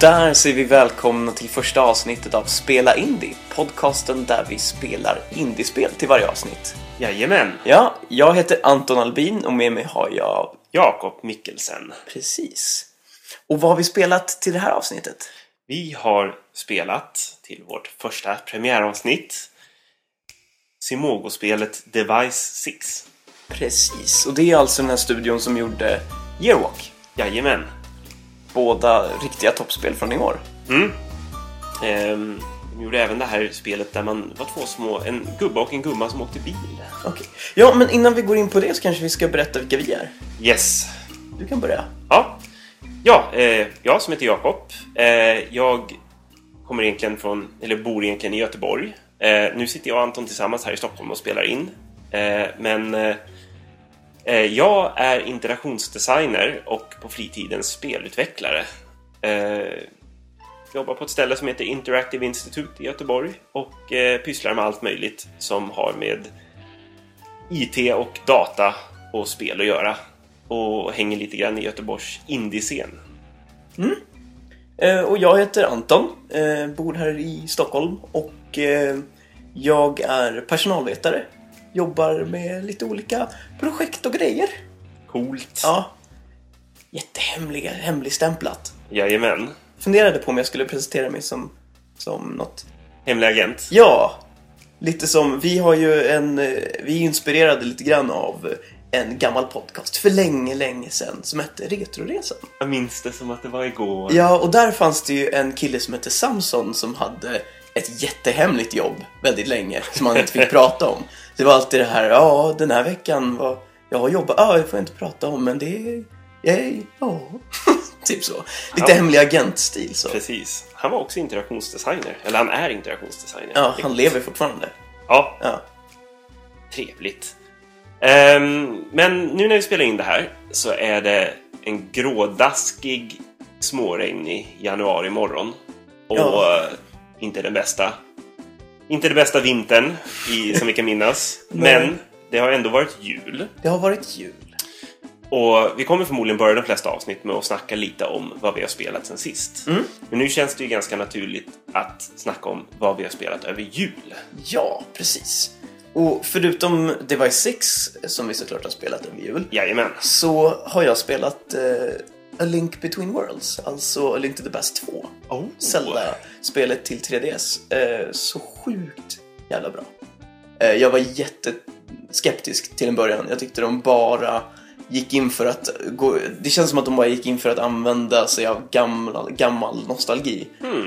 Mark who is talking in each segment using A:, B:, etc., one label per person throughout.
A: där säger vi välkomna till första avsnittet av Spela Indie, podcasten där vi spelar indiespel till varje avsnitt.
B: Jajamän,
A: Ja, jag heter Anton Albin och med mig har jag
B: Jakob Mikkelsen.
A: precis. Och vad har vi spelat till det här avsnittet?
B: Vi har spelat till vårt första premiäravsnitt Simogo-spelet Device 6.
A: Precis, och det är alltså den här studion som gjorde Yearwalk.
B: Jajamän.
A: Båda riktiga toppspel från i år.
B: Mm. Ehm, de gjorde även det här spelet där man var två små, en gubbe och en gumma som åkte bil.
A: Okej. Ja, men innan vi går in på det så kanske vi ska berätta vilka vi är.
B: Yes.
A: Du kan börja.
B: Ja, ja eh, jag som heter Jakob. Eh, jag kommer egentligen från, eller bor egentligen i Göteborg. Eh, nu sitter jag och Anton tillsammans här i Stockholm och spelar in. Eh, men eh, Eh, jag är interaktionsdesigner och på fritiden spelutvecklare. Jag jobbar på ett ställe som heter Interactive Institute i Göteborg och eh, pysslar med allt möjligt som har med IT och data och spel att göra. Och hänger lite grann i Göteborgs indiescen.
A: Mm. och jag heter Anton, bor här i Stockholm och jag är personalvetare. Jobbar med lite olika projekt och grejer.
B: Coolt.
A: Ja. Jättehemliga, hemligstämplat.
B: Jajamän.
A: Funderade på om jag skulle presentera mig som, som något.
B: Hemlig agent.
A: Ja! Lite som, vi har ju en, vi är inspirerade lite grann av en gammal podcast för länge, länge sedan som hette Retroresan.
B: Jag minns det som att det var igår.
A: Ja, och där fanns det ju en kille som hette Samson som hade ett jättehemligt jobb väldigt länge som han inte fick prata om. Det var alltid det här, ja, den här veckan var jag har jobbat, ja, det får jag inte prata om, men det är, jag, ja, typ så. Lite
B: Ja.
A: hemlig agentstil så.
B: Precis. Han var också interaktionsdesigner. Eller han är interaktionsdesigner.
A: Ja, han lever fortfarande.
B: Ja,
A: Ja.
B: trevligt. Ehm, men nu när vi spelar in det här så är det en grådaskig småregnig januari morgon. Och
A: Ja.
B: inte den bästa. Inte den bästa vintern i, som vi kan minnas. Men det har ändå varit jul.
A: Det har varit jul.
B: Och vi kommer förmodligen börja de flesta avsnitt med att snacka lite om vad vi har spelat sen sist.
A: Mm.
B: Men nu känns det ju ganska naturligt att snacka om vad vi har spelat över jul.
A: Ja, precis. Och förutom Device 6, som vi såklart har spelat över jul,
B: Jajamän.
A: så har jag spelat eh, A Link Between Worlds, alltså A Link to the Past 2.
B: Oh.
A: Zelda-spelet till 3DS. Eh, så sjukt jävla bra. Eh, jag var jätteskeptisk till en början. Jag tyckte de bara gick in för att gå... Det känns som att de bara gick in för att använda sig av gammal, gammal nostalgi.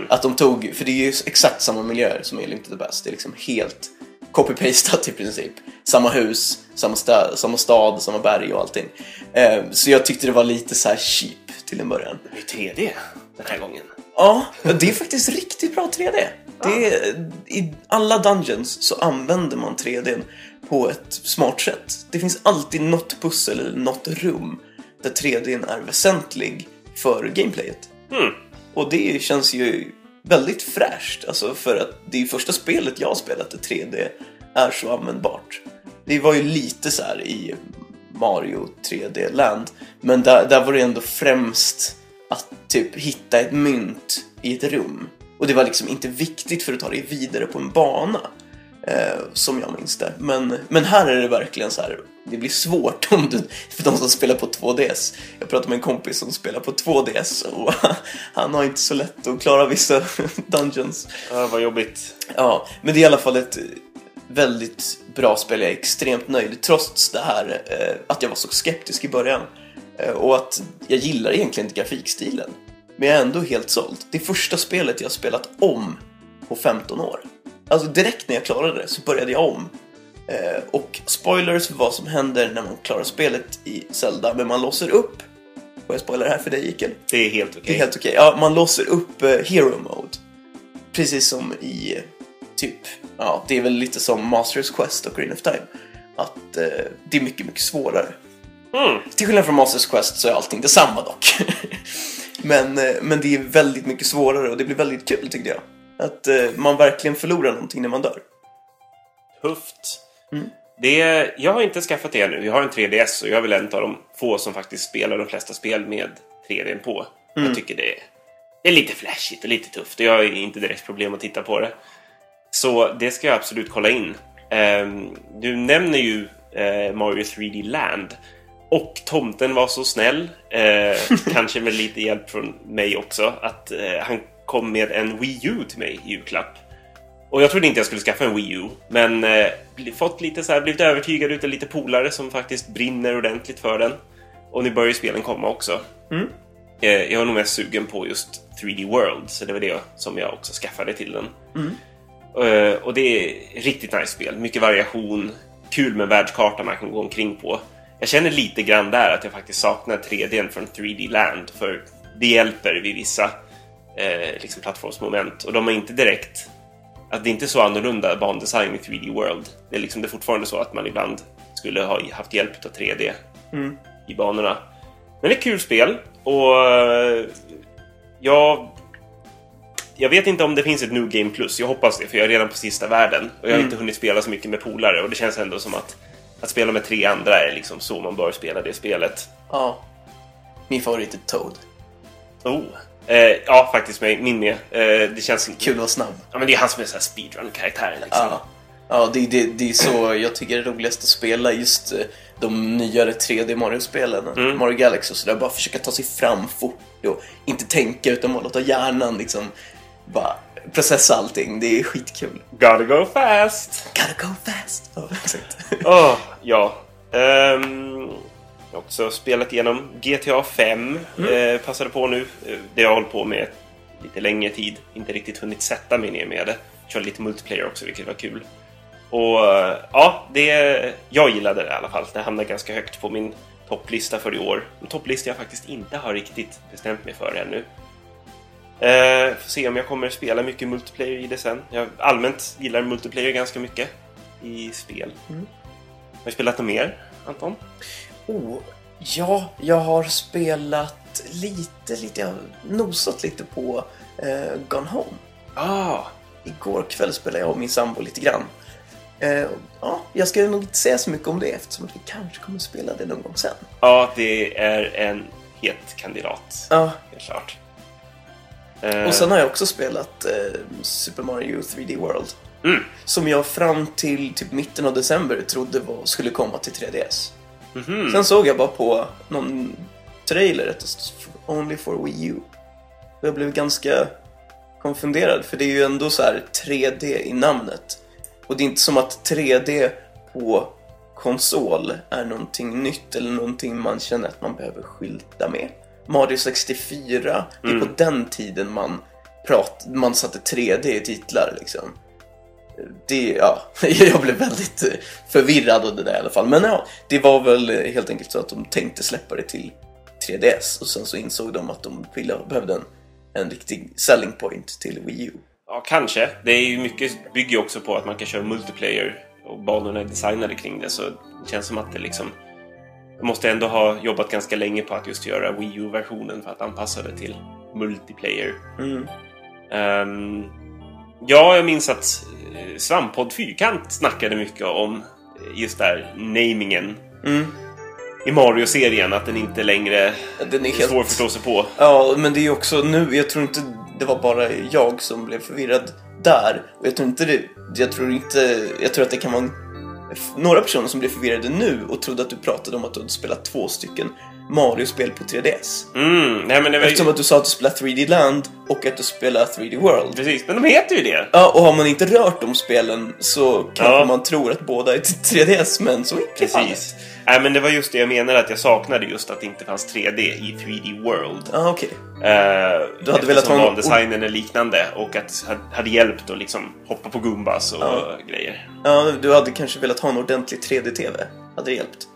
A: Att de tog... För det är ju exakt samma miljöer som i Link to the Past. Det är liksom helt copy-pastat i princip. Samma hus, samma, stä, samma stad, samma berg och allting. Eh, så jag tyckte det var lite så här cheap till en början.
B: Det är 3D den här gången.
A: Ja, det är faktiskt riktigt bra 3D. Det är, I alla dungeons så använder man 3D på ett smart sätt. Det finns alltid något pussel eller något rum där 3D är väsentlig för gameplayet.
B: Hmm.
A: Och det känns ju väldigt fräscht, alltså för att det är första spelet jag har spelat där 3D är så användbart. Det var ju lite så här i Mario 3D Land, men där, där var det ändå främst att typ hitta ett mynt i ett rum. Och det var liksom inte viktigt för att ta dig vidare på en bana. Eh, som jag minns det. Men, men här är det verkligen så här. Det blir svårt om du, för de som spelar på 2DS. Jag pratade med en kompis som spelar på 2DS och han har inte så lätt att klara vissa dungeons.
B: Ja, vad jobbigt.
A: Ja, men det är i alla fall ett väldigt bra spel. Jag är extremt nöjd trots det här eh, att jag var så skeptisk i början. Eh, och att jag gillar egentligen inte grafikstilen. Men jag är ändå helt såld. Det är första spelet jag har spelat om på 15 år. Alltså direkt när jag klarade det så började jag om. Eh, och spoilers för vad som händer när man klarar spelet i Zelda, men man låser upp. Får jag spoila det här för dig, Ikel?
B: Det är helt okej.
A: Det är helt okej. Ja, man låser upp Hero Mode. Precis som i, typ, ja, det är väl lite som Masters Quest och Green of Time. Att eh, det är mycket, mycket svårare.
B: Mm.
A: Till skillnad från Masters Quest så är allting detsamma dock. men, eh, men det är väldigt mycket svårare och det blir väldigt kul tyckte jag. Att eh, man verkligen förlorar någonting när man dör.
B: Tufft.
A: Mm.
B: Det, jag har inte skaffat det ännu. Jag har en 3DS och jag är väl en av de få som faktiskt spelar de flesta spel med 3D på.
A: Mm.
B: Jag tycker det är det är lite flashigt och lite tufft och jag har inte direkt problem att titta på det. Så det ska jag absolut kolla in. Ehm, du nämner ju eh, Mario 3D Land. Och tomten var så snäll, eh, kanske med lite hjälp från mig också, att eh, han kom med en Wii U till mig i julklapp. Och jag trodde inte jag skulle skaffa en Wii U, men fått lite så här, blivit övertygad utav lite polare som faktiskt brinner ordentligt för den. Och nu börjar ju spelen komma också.
A: Mm.
B: Jag var nog mest sugen på just 3D World, så det var det som jag också skaffade till den. Eh, och det är riktigt nice spel. Mycket variation, kul med världskarta man kan gå omkring på. Jag känner lite grann där att jag faktiskt saknar 3D från 3D Land, för det hjälper vid vissa eh, liksom plattformsmoment. Och de är inte direkt... Att det är inte så annorlunda bandesign i 3D World. Det är, liksom, det är fortfarande så att man ibland skulle ha haft hjälp av 3D i banorna. Men det är ett kul spel och eh, jag... Jag vet inte om det finns ett New Game Plus. Jag hoppas det, för jag är redan på sista världen. Och jag har inte hunnit spela så mycket med polare. Och det känns ändå som att att spela med tre andra är liksom så man bör spela det spelet.
A: Ja. Min favorit är Toad.
B: Oh. Eh, ja, faktiskt min med. Eh, det känns...
A: Kul att vara snabb.
B: Ja, men det är han som är så här speedrun-karaktär liksom.
A: Ja, ja det, det, det är så jag tycker det är roligast att spela just eh, de nyare 3D Mario-spelen.
B: Mm.
A: Mario Galaxy och sådär. Bara försöka ta sig fram fort och inte tänka utan bara låta hjärnan liksom bara processa allting. Det är skitkul.
B: Gotta go fast!
A: Gotta go fast! Ja, exakt.
B: Åh, ja. Ehm, jag har också spelat igenom GTA 5. Eh, passade på nu. Eh, Det har jag hållit på med lite längre tid. Inte riktigt hunnit sätta mig ner med det. Körde lite multiplayer också, vilket var kul. Och eh, ja, det, jag gillade det i alla fall. Det hamnade ganska högt på min topplista för i år. En topplista jag faktiskt inte har riktigt bestämt mig för ännu. Eh, får se om jag kommer spela mycket multiplayer i det sen. Jag allmänt gillar multiplayer ganska mycket i spel. Har du spelat något mer, Anton?
A: Oh, ja, jag har spelat lite, lite, jag har nosat lite på eh, Gone Home.
B: Ah,
A: Igår kväll spelade jag och min sambo lite grann. Eh, ja, jag ska nog inte säga så mycket om det eftersom vi kanske kommer spela det någon gång sen.
B: ja, det är en het kandidat.
A: Ja,
B: Helt klart. Eh,
A: och sen har jag också spelat eh, Super Mario 3D World.
B: Mm.
A: Som jag fram till typ mitten av december trodde var, skulle komma till 3DS.
B: mhm.
A: Sen såg jag bara på någon trailer att det stod Only for Wii U. Och jag blev ganska konfunderad för det är ju ändå så här 3D i namnet. Och det är inte som att 3D på konsol är någonting nytt eller någonting man känner att man behöver skylta med. Mario 64, det är på den tiden man, prat, man satte 3D i titlar liksom. Det, ja, jag blev väldigt eh, förvirrad av det där i alla fall. Men ja, det var väl helt enkelt så att de tänkte släppa det till 3DS och sen så insåg de att de ville, behövde en, en riktig selling point till Wii U.
B: Ja, kanske. Det är ju mycket bygger ju också på att man kan köra multiplayer och banorna är designade kring det så det känns som att det liksom måste ändå ha jobbat ganska länge på att just göra Wii U-versionen för att anpassa det till multiplayer.
A: Mm.
B: Ehm, ja, jag minns att uh, Svamppodd Fyrkant snackade mycket om just där namingen
A: Mm.
B: i Mario-serien, att den inte längre
A: Den är helt...
B: svår att förstå sig på.
A: Ja, men det är ju också nu, jag tror inte det var bara jag som blev förvirrad där. Och jag tror inte det, jag tror inte, jag tror att det kan vara några personer som blev förvirrade nu och trodde att du pratade om att du hade spelat två stycken Mario-spel på 3DS.
B: Mm, nej men det var ju...
A: Eftersom att du sa att du spelar 3D Land och att du spelar 3D World.
B: Precis, men de heter ju det!
A: Ja, och har man inte rört de spelen så kanske
B: Ja.
A: man tror att båda är till 3DS, men så är inte fallet.
B: Precis. Nej, men det var just det jag menade att jag saknade just att det inte fanns 3D i 3D World.
A: Ja, okej.
B: Eh,
A: Du hade velat ha en-
B: bandesignen är liknande och att det hade hjälpt att liksom hoppa på Gumbas och grejer.
A: Ja, du hade kanske velat ha en ordentlig 3D-TV. Hade det hjälpt?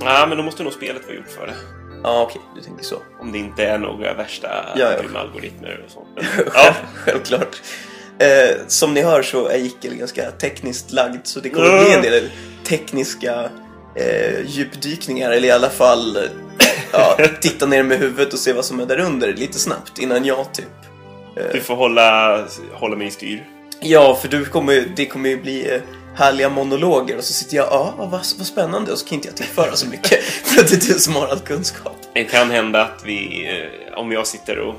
B: Ja, men då måste nog spelet vara gjort för det.
A: Ja, okej, du tänker så.
B: Om det inte är några värsta
A: Ja, ja.
B: algoritmer och sånt. Ja.
A: Självklart. Eh, som ni hör så är Jickel ganska tekniskt lagd så det kommer bli en del tekniska eh, djupdykningar eller i alla fall eh, ja, titta ner med huvudet och se vad som är där under lite snabbt innan jag typ
B: Du får hålla, hålla mig i styr.
A: Ja, för du kommer, det kommer ju bli eh, härliga monologer och så sitter jag, ja, vad, vad spännande och så kan inte jag tillföra så mycket för att det är du som har all kunskap.
B: Det kan hända att vi, eh, om jag sitter och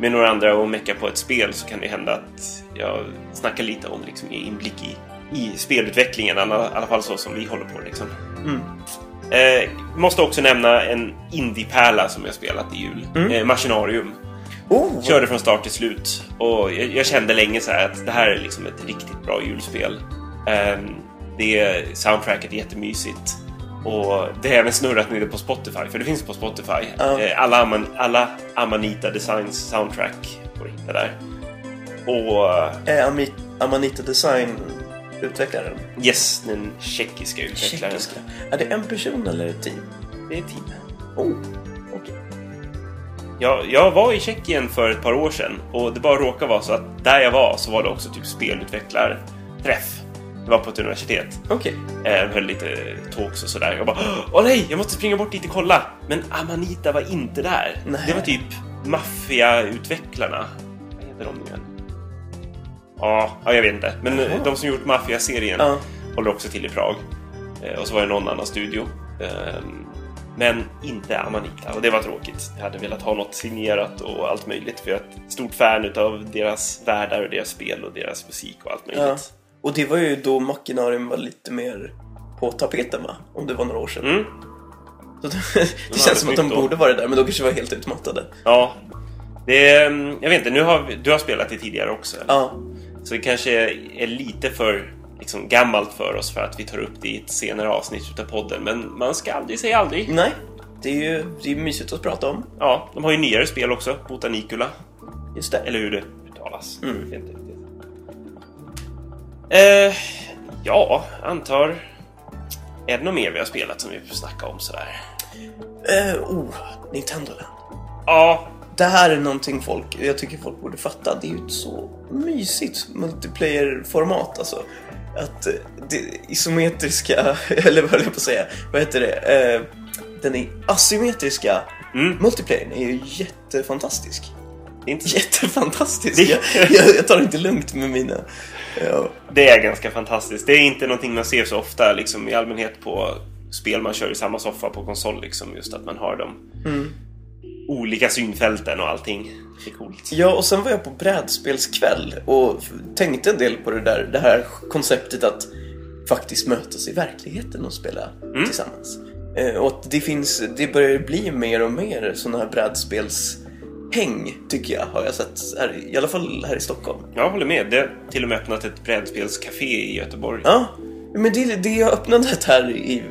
B: med några andra och mecka på ett spel så kan det hända att jag snackar lite om liksom, inblick i, i spelutvecklingen, i alla, alla fall så som vi håller på. Liksom. Eh, måste också nämna en indie-pärla som jag spelat i jul. Eh, Machinarium.
A: Oh,
B: Körde från start till slut och jag, jag kände länge så här att det här är liksom ett riktigt bra julspel. Ehm, det soundtracket är jättemysigt. Och det har även snurrat nu på Spotify, för det finns på Spotify. Eh, alla, Aman, alla Amanita Designs soundtrack går att hitta där. Och
A: är Ami- Amanita Design utvecklaren?
B: yes, den tjeckiska utvecklaren.
A: Tjeckiska. Är det en person eller ett team?
B: Det är team.
A: Oh, okej.
B: Jag, jag var i Tjeckien för ett par år sedan och det bara råkade vara så att där jag var så var det också typ spelutvecklarträff. Det var på ett universitet.
A: Okej.
B: Eh, höll lite talks och sådär. Jag bara Åh nej, jag måste springa bort dit och kolla! Men Amanita var inte där.
A: Nej.
B: Det var typ maffiautvecklarna. Vad heter de nu igen? Ja, ja, jag vet inte. Men eh,
A: Jaha.
B: de som gjort Mafia-serien
A: Ja.
B: håller också till i Prag. Eh, och så var det någon annan studio. Ehm, men inte Amanita och det var tråkigt. Jag hade velat ha något signerat och allt möjligt för jag är ett stort fan av deras världar och deras spel och deras musik och allt möjligt.
A: Och det var ju då Machinarium var lite mer på tapeten va? Om det var några år sedan.
B: Mm.
A: Så det, det känns som att de
B: då.
A: borde vara där, men de kanske var helt utmattade.
B: Ja, det är, mm, jag vet inte, nu har du har spelat det tidigare också. eller?
A: Ja,
B: Så det kanske är lite för liksom, gammalt för oss för att vi tar upp det i ett senare avsnitt av podden. Men man ska aldrig säga aldrig.
A: nej. Det är ju det är mysigt att prata om.
B: Ja, de har ju nyare spel också, Botanicula.
A: Just det.
B: Eller hur det uttalas.
A: Mm.
B: Jag vet inte. Eh, ja, antar... Är det något mer vi har spelat som vi får snacka om sådär?
A: Eh, oh, Nintendo Land.
B: Ja,
A: Det här är någonting folk, jag tycker folk borde fatta. Det är ju ett så mysigt multiplayer-format alltså. Att eh, det isometriska, eller vad höll jag på att säga, vad heter det? Eh, den asymmetriska
B: Mm.
A: multiplayern är ju jättefantastisk.
B: det är, inte,
A: Jättefantastisk!
B: Det-
A: Jag, jag, jag tar det inte lugnt med mina... Ja.
B: det är ganska fantastiskt. Det är inte någonting man ser så ofta liksom, i allmänhet på spel man kör i samma soffa på konsol. Liksom, just att man har de
A: Mm.
B: olika synfälten och allting. Det är coolt.
A: Ja, och sen var jag på brädspelskväll och tänkte en del på det där, det här konceptet att faktiskt mötas i verkligheten och spela tillsammans. Eh, och att det finns, det börjar bli mer och mer sådana här brädspelshäng, tycker jag, har jag sett, här, i alla fall här i Stockholm.
B: Jag håller med. Det har till och med öppnat ett brädspelscafé i Göteborg.
A: Ja, men det, det jag öppnade ett här i,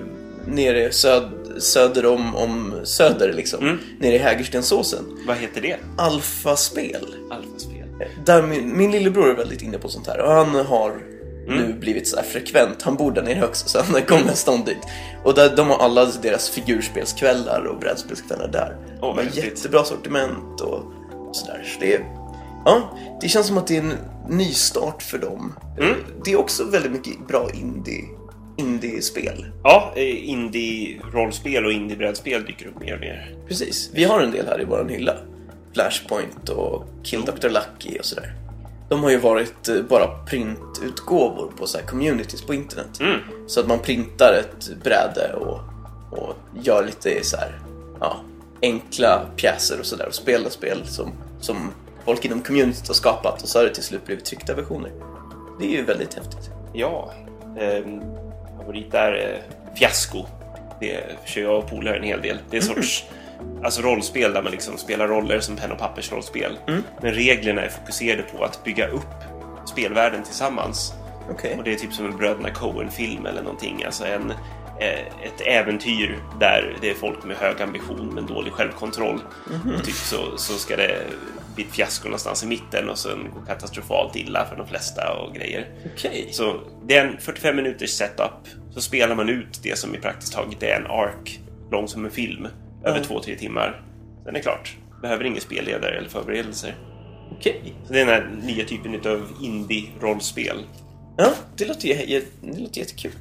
A: nere söd, söder om, om Söder, liksom, nere i Hägerstensåsen.
B: Vad heter det?
A: Alfaspel.
B: Alfaspel.
A: Där min, min lillebror är väldigt inne på sånt här och han har nu blivit så här frekvent. Han bor där nere också så han kommer nästan dit. Och där, de har alla deras figurspelskvällar och brädspelskvällar där.
B: Åh,
A: de jättebra sortiment och sådär. Så det, ja, det känns som att det är en nystart för dem. Det är också väldigt mycket bra indie, indie-spel.
B: Ja, eh, indie-rollspel och indie-brädspel dyker upp mer och mer.
A: Precis. Vi har en del här i vår hylla. Flashpoint och Kill Dr. Lucky och sådär. De har ju varit eh, bara printutgåvor på så här communities på internet.
B: Mm.
A: Så att man printar ett bräde och, och gör lite så här, ja, enkla pjäser och sådär och spelar spel som, som folk inom communityt har skapat och så har det till slut blivit tryckta versioner. Det är ju väldigt häftigt.
B: Ja, eh, favorit är Fiasko. Det kör jag och polare en hel del. Det är en sorts alltså rollspel där man liksom spelar roller som penn och pappersrollspel. Men reglerna är fokuserade på att bygga upp spelvärlden tillsammans.
A: Okej.
B: Och det är typ som en Bröderna Coen-film eller någonting. Alltså en, eh, ett äventyr där det är folk med hög ambition men dålig självkontroll. Och typ så, så ska det bli ett fiasko någonstans i mitten och sen går katastrofalt illa för de flesta och grejer.
A: Okej.
B: Så det är en 45 minuters setup. Så spelar man ut det som i praktiskt taget är en ark lång som en film över två, tre timmar. Sen är det klart. Behöver ingen spelledare eller förberedelser.
A: Okej.
B: Så det är den här nya typen av indie-rollspel.
A: Ja, det låter, jä- det låter jättekul.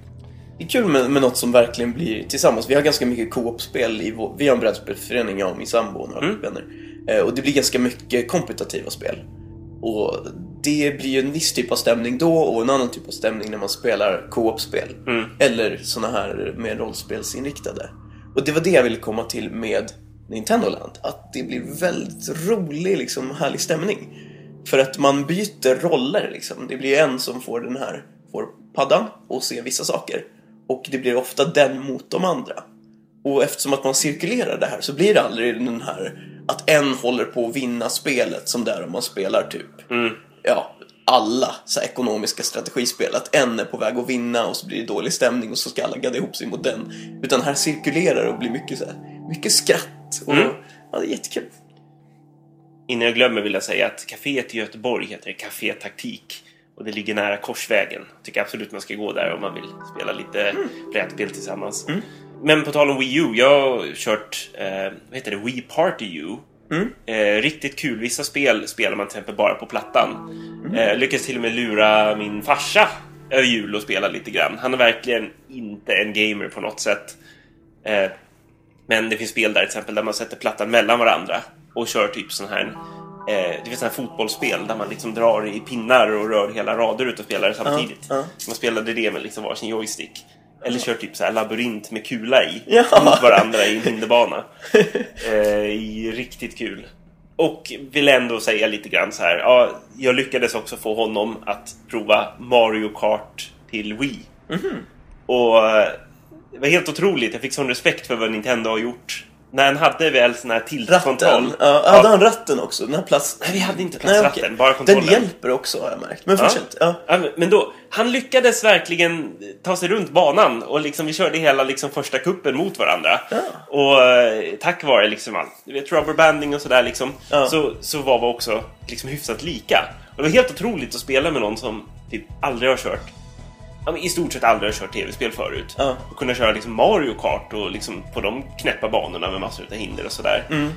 A: Det är kul med, med något som verkligen blir tillsammans. Vi har ganska mycket co-op-spel i vår, Vi har en brädspelsförening, jag och min sambo och några vänner. Eh, och det blir ganska mycket kompetitiva spel. Och det blir ju en viss typ av stämning då och en annan typ av stämning när man spelar co-op-spel. Eller såna här mer rollspelsinriktade. Och det var det jag ville komma till med Nintendo Land att det blir väldigt rolig, liksom, härlig stämning. För att man byter roller liksom. Det blir en som får den här, får paddan och ser vissa saker. Och det blir ofta den mot de andra. Och eftersom att man cirkulerar det här så blir det aldrig den här att en håller på att vinna spelet som det är om man spelar typ ja, alla så här ekonomiska strategispel. Att en är på väg att vinna och så blir det dålig stämning och så ska alla gadda ihop sig mot den. Utan här cirkulerar det och blir mycket så här, mycket skratt. Och, Ja, det är jättekul.
B: Innan jag glömmer vill jag säga att kaféet i Göteborg heter Café Taktik. Och det ligger nära Korsvägen. Tycker absolut man ska gå där om man vill spela lite brädspel tillsammans. Men på tal om Wii U, jag har kört, eh, vad heter det, Wii Party U. Eh, riktigt kul. Vissa spel spelar man till exempel bara på plattan. Eh, lyckades till och med lura min farsa över jul och spela lite grann. Han är verkligen inte en gamer på något sätt. Eh, men det finns spel där till exempel där man sätter plattan mellan varandra och kör typ sån här eh, det finns här fotbollsspel där man liksom drar i pinnar och rör hela rader ut och spelar det samtidigt.
A: ja.
B: Man spelade det med liksom varsin joystick. Eller kör typ så här labyrint med kula i
A: Ja.
B: mot varandra i en hinderbana. eh, riktigt kul. Och vill ändå säga lite grann så här. Ja, jag lyckades också få honom att prova Mario Kart till Wii. Och eh, det var helt otroligt. Jag fick sån respekt för vad Nintendo har gjort. När han hade väl sån här tiltkontroll.
A: Ja, hade han ratten också? Den här plats...
B: Nej, vi hade inte
A: Nej,
B: platsratten,
A: okej.
B: bara kontrollen.
A: Den hjälper också har jag märkt. Men fortsätt. Ja.
B: Ja, men- då, han lyckades verkligen ta sig runt banan och liksom, vi körde hela liksom, första kuppen mot varandra. Och eh, tack vare liksom, all, du vet, rubberbanding och sådär liksom,
A: Ja.
B: så, så var vi också liksom, hyfsat lika. Och det var helt otroligt att spela med någon som typ aldrig har kört Ja, I stort sett aldrig har kört tv-spel förut.
A: Ja.
B: Och kunna köra liksom Mario Kart och liksom på de knäppa banorna med massor av hinder och sådär.
A: Mm.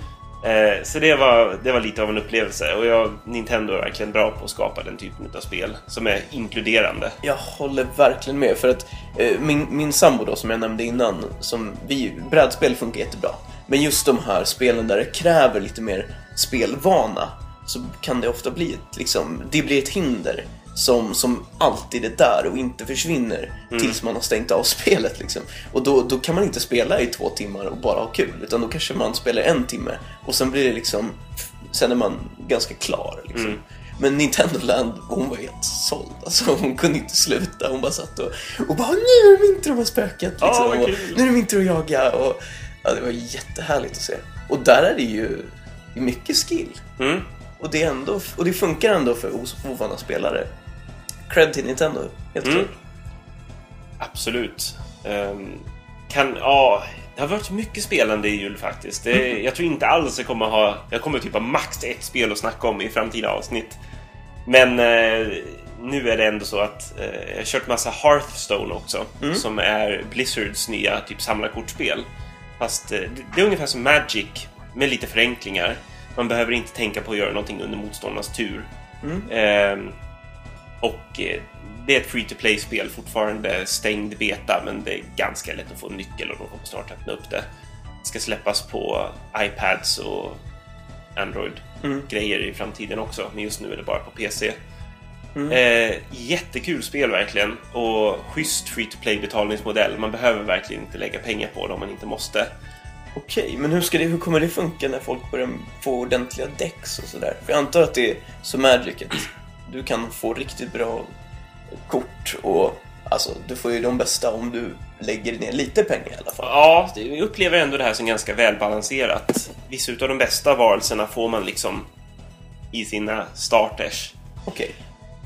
B: Eh, så det var, det var lite av en upplevelse och jag, Nintendo är verkligen bra på att skapa den typen av spel som är inkluderande.
A: Jag håller verkligen med för att eh, min, min sambo då som jag nämnde innan, som vi, brädspel funkar jättebra. Men just de här spelen där det kräver lite mer spelvana så kan det ofta bli ett, liksom, det blir ett hinder som, som alltid är där och inte försvinner tills man har stängt av spelet. Liksom. Och då, då kan man inte spela i två timmar och bara ha kul, utan då kanske man spelar en timme och sen blir det liksom, sen är man ganska klar. Liksom. Men Nintendo Land, hon var helt såld. Alltså, hon kunde inte sluta. Hon bara satt och, och bara nu är det att spöket. Liksom.
B: Ja, vad
A: och,
B: kul.
A: nu är det tur att jaga. Och, ja, det var jättehärligt att se. Och där är det ju mycket skill.
B: Mm.
A: Och det, ändå, och det funkar ändå för ovana spelare. Cred till Nintendo, helt
B: Mm.
A: klart.
B: Absolut. Ehm, kan, ja, det har varit mycket spelande i jul faktiskt. Det, jag tror inte alls jag kommer ha... Jag kommer typ ha max ett spel att snacka om i framtida avsnitt. Men eh, nu är det ändå så att eh, jag har kört massa Hearthstone också. Som är Blizzards nya typ samlarkortspel. Fast eh, det, är ungefär som Magic med lite förenklingar. Man behöver inte tänka på att göra någonting under motståndarnas tur. Ehm, och eh, det är ett free to play-spel, fortfarande stängd beta, men det är ganska lätt att få en nyckel och de kommer snart öppna upp det. Det ska släppas på iPads och Android-grejer i framtiden också, men just nu är det bara på PC. Eh, jättekul spel verkligen och schysst free to play betalningsmodell. Man behöver verkligen inte lägga pengar på det om man inte måste.
A: Okej, men hur, ska det, hur kommer det funka när folk börjar få ordentliga decks och sådär? För jag antar att det är som Magic, du kan få riktigt bra kort och alltså, du får ju de bästa om du lägger ner lite pengar i alla fall.
B: Ja, jag upplever ändå det här som ganska välbalanserat. Vissa av de bästa varelserna får man liksom i sina starters.
A: Okej.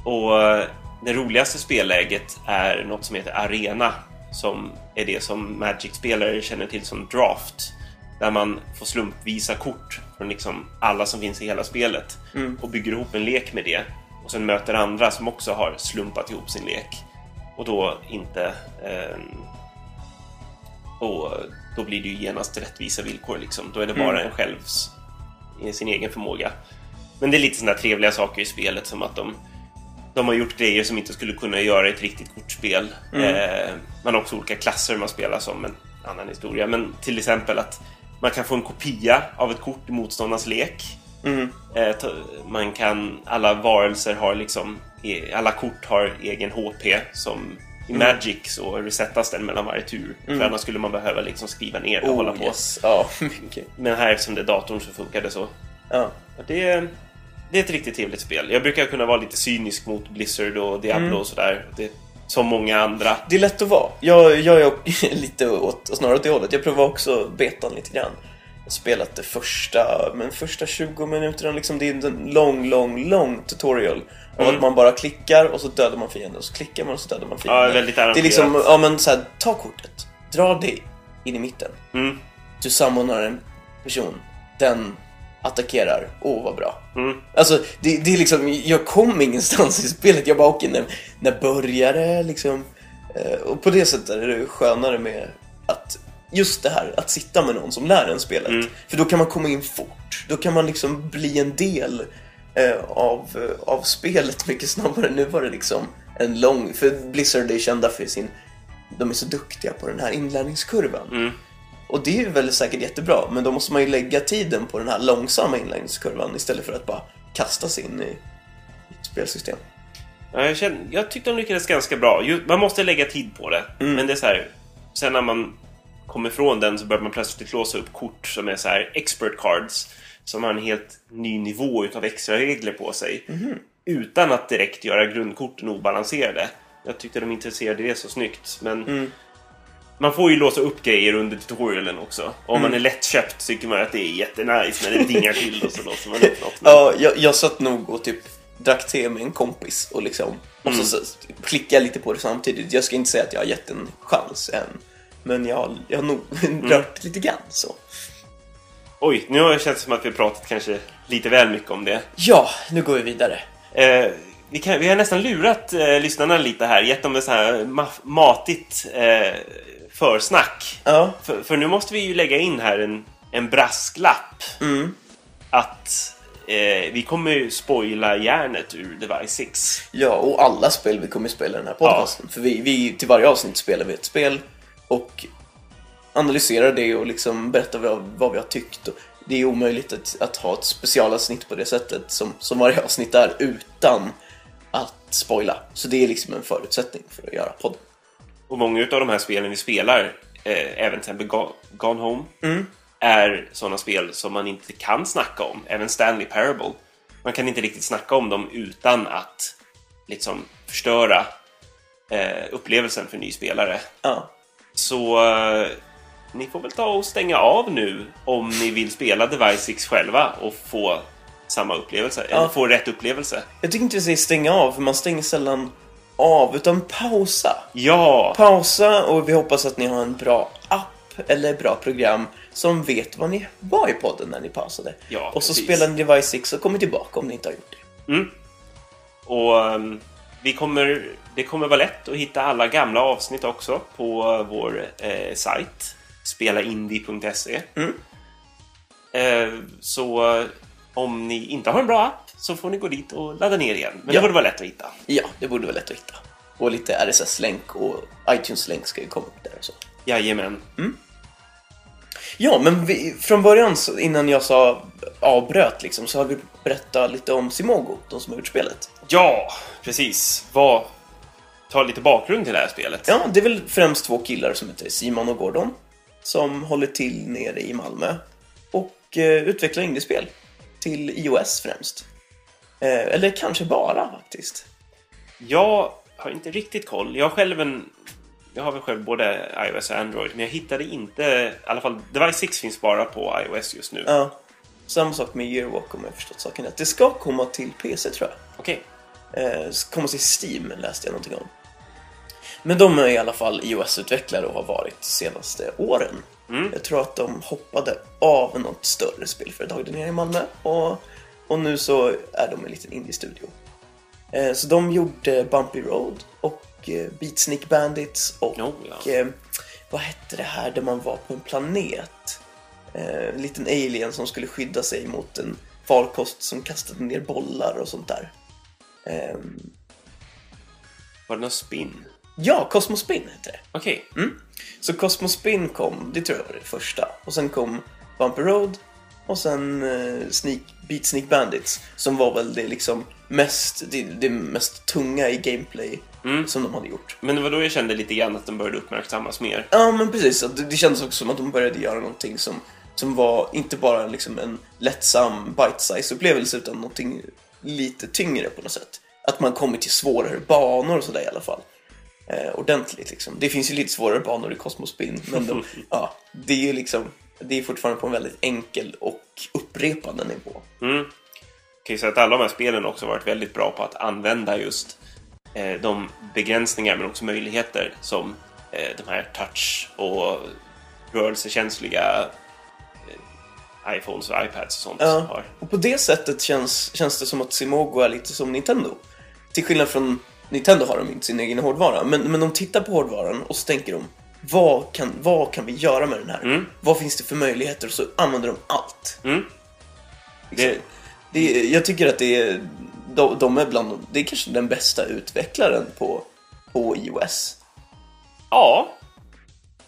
B: Och eh, det roligaste spelläget är något som heter Arena som är det som Magic-spelare känner till som Draft. Där man får slumpvisa kort från liksom alla som finns i hela spelet och bygger ihop en lek med det. Och sen möter andra som också har slumpat ihop sin lek. Och då inte... ehm, och då blir det ju genast rättvisa villkor liksom. Då är det bara en självs i sin egen förmåga. Men det är lite sådana trevliga saker i spelet som att de, de har gjort grejer som inte skulle kunna göra i ett riktigt kortspel. Eh, man har också olika klasser man spelar som, en annan historia. Men till exempel att man kan få en kopia av ett kort i motståndarnas lek. Eh, ta- man kan, alla varelser har liksom, e- alla kort har egen HP som I Magic så resetas den mellan varje tur. För annars skulle man behöva liksom skriva ner och hålla
A: Oh,
B: på.
A: yes. Ja, mycket.
B: Men här eftersom det är datorn så funkar det så.
A: Ja.
B: Det är, det är ett riktigt trevligt spel. Jag brukar kunna vara lite cynisk mot Blizzard och Diablo och sådär. Det, som många andra.
A: Det är lätt att vara. Jag, jag är lite åt, snarare åt det hållet. Jag provar också betan lite grann. Spelat det första, men första 20 minuterna liksom, det är en lång, lång, lång tutorial. Av
B: Mm.
A: att man bara klickar och så dödar man fienden och så klickar man och så dödar man fienden.
B: Ja, väldigt
A: det är liksom,
B: arrangerat.
A: ja men såhär, ta kortet. Dra det in i mitten.
B: Mm.
A: Du samordnar en person. Den attackerar. Åh, vad bra.
B: Mm.
A: Alltså, det, det är liksom, jag kom ingenstans i spelet. Jag bara, okej, när, när börjar det liksom? Eh, och på det sättet är det skönare med att just det här, att sitta med någon som lär en spelet.
B: Mm.
A: För då kan man komma in fort. Då kan man liksom bli en del eh, av, eh, av spelet mycket snabbare. Nu var det liksom en lång, för Blizzard är kända för sin, de är så duktiga på den här inlärningskurvan.
B: Mm.
A: Och det är ju väl säkert jättebra, men då måste man ju lägga tiden på den här långsamma inlärningskurvan istället för att bara kasta sig in i ett spelsystem.
B: Ja, jag, känner, jag tyckte de lyckades ganska bra. Man måste lägga tid på det. Men det är så här, sen när man kommer ifrån den så börjar man plötsligt låsa upp kort som är så här expert cards. Som har en helt ny nivå utav extra regler på sig. Utan att direkt göra grundkorten obalanserade. Jag tyckte de intresserade det så snyggt. Men man får ju låsa upp grejer under tutorialen också. Om man är lättköpt tycker man att det är jättenice när det dingar till och så låser man upp något. Men-
A: Ja, jag, jag satt nog och typ drack te med en kompis och liksom och så, så klickade jag lite på det samtidigt. Jag ska inte säga att jag har gett en chans än. Men jag, jag har nog rört lite grann så.
B: Oj, nu har det känts som att vi pratat kanske lite väl mycket om det.
A: Ja, nu går vi vidare.
B: Eh, vi, kan, vi har nästan lurat eh, lyssnarna lite här, gett dem ett så här ma- matigt eh, försnack.
A: Ja,
B: För, för nu måste vi ju lägga in här en, en brasklapp.
A: Mm.
B: Att eh, vi kommer spoila järnet ur Device 6.
A: ja, och alla spel vi kommer spela i den här podcasten. För vi, vi, till varje avsnitt spelar vi ett spel och analyserar det och liksom berättar vad, vad vi har tyckt. Det är omöjligt att, att ha ett specialavsnitt på det sättet som, som varje avsnitt är utan att spoila. Så det är liksom en förutsättning för att göra podden.
B: Och många av de här spelen vi spelar, eh, även till exempel Gone Home, är sådana spel som man inte kan snacka om. Även Stanley Parable. Man kan inte riktigt snacka om dem utan att liksom förstöra eh, upplevelsen för ny spelare.
A: Ja.
B: Så eh, ni får väl ta och stänga av nu om ni vill spela Device 6 själva och få samma upplevelse, eller få rätt upplevelse.
A: Jag tycker inte vi säger stänga av, för man stänger sällan av, utan pausa.
B: Ja!
A: Pausa och vi hoppas att ni har en bra app eller bra program som vet vad ni var i podden när ni pausade.
B: Ja,
A: och så
B: precis.
A: spelar ni Device 6 och kommer tillbaka om ni inte har gjort det.
B: Och ehm, vi kommer, det kommer vara lätt att hitta alla gamla avsnitt också på eh, vår eh, sajt spelaindie.se. Eh, så eh, om ni inte har en bra app så får ni gå dit och ladda ner igen. Men
A: Ja.
B: det borde vara lätt att hitta.
A: Ja, det borde vara lätt att hitta. Och lite RSS-länk och iTunes-länk ska ju komma upp där och så.
B: Jajamän.
A: Ja, men vi, från början så, innan jag sa avbröt liksom, så har vi berättat lite om Simogo, de som har gjort spelet.
B: Ja, precis. Vad... Ta lite bakgrund till det här spelet.
A: Ja, det är väl främst två killar som heter Simon och Gordon som håller till nere i Malmö och eh, utvecklar indiespel till iOS främst. Eh, eller kanske bara faktiskt.
B: Jag har inte riktigt koll. Jag har själv en... Jag har väl själv både iOS och Android, men jag hittade inte... I alla fall, Device 6 finns bara på iOS just nu.
A: Ja, samma sak med Yearwalk om jag förstått saken rätt. Det ska komma till PC tror jag.
B: Okej.
A: Eh, ska komma till Steam läste jag någonting om. Men de är i alla fall iOS-utvecklare och har varit de senaste åren. Jag tror att de hoppade av något större spelföretag där nere i Malmö och, och nu så är de en liten indie-studio. Eh, så de gjorde Bumpy Road och eh, Beat Sneak Bandits och
B: Oh, ja.
A: eh, vad hette det här där man var på en planet? Eh, en liten alien som skulle skydda sig mot en farkost som kastade ner bollar och sånt där. Ehm,
B: Var det någon spin?
A: Ja, Cosmos Spin hette det.
B: Okej.
A: Så Cosmos Spin kom, det tror jag var det första. Och sen kom Bumpy Road och sen eh, Sneak, Beat Sneak Bandits som var väl det liksom mest, det, det mest tunga i gameplay som de hade gjort.
B: Men det var då jag kände lite grann att den började uppmärksammas mer.
A: Ja, men precis. Det, det kändes också som att de började göra någonting som, som var inte bara liksom en lättsam bite-size upplevelse utan någonting lite tyngre på något sätt. Att man kommer till svårare banor och sådär i alla fall. Eh, ordentligt liksom. Det finns ju lite svårare banor i Cosmos Spin, men de, ja, det är ju liksom det är fortfarande på en väldigt enkel och upprepande nivå.
B: Mm. Kan ju säga att alla de här spelen också varit väldigt bra på att använda just eh, de begränsningar men också möjligheter som eh, de här touch och rörelsekänsliga eh, iPhones och iPads och sånt
A: Ja,
B: har.
A: och på det sättet känns, känns det som att Simogo är lite som Nintendo. Till skillnad från Nintendo har de inte sin egen hårdvara, men, men de tittar på hårdvaran och så tänker de vad kan, vad kan vi göra med den här? Vad finns det för möjligheter? Och så använder de allt.
B: Mm. Det,
A: Det, är- jag tycker att det är, de, de är bland de- det är kanske den bästa utvecklaren på, på iOS.
B: ja,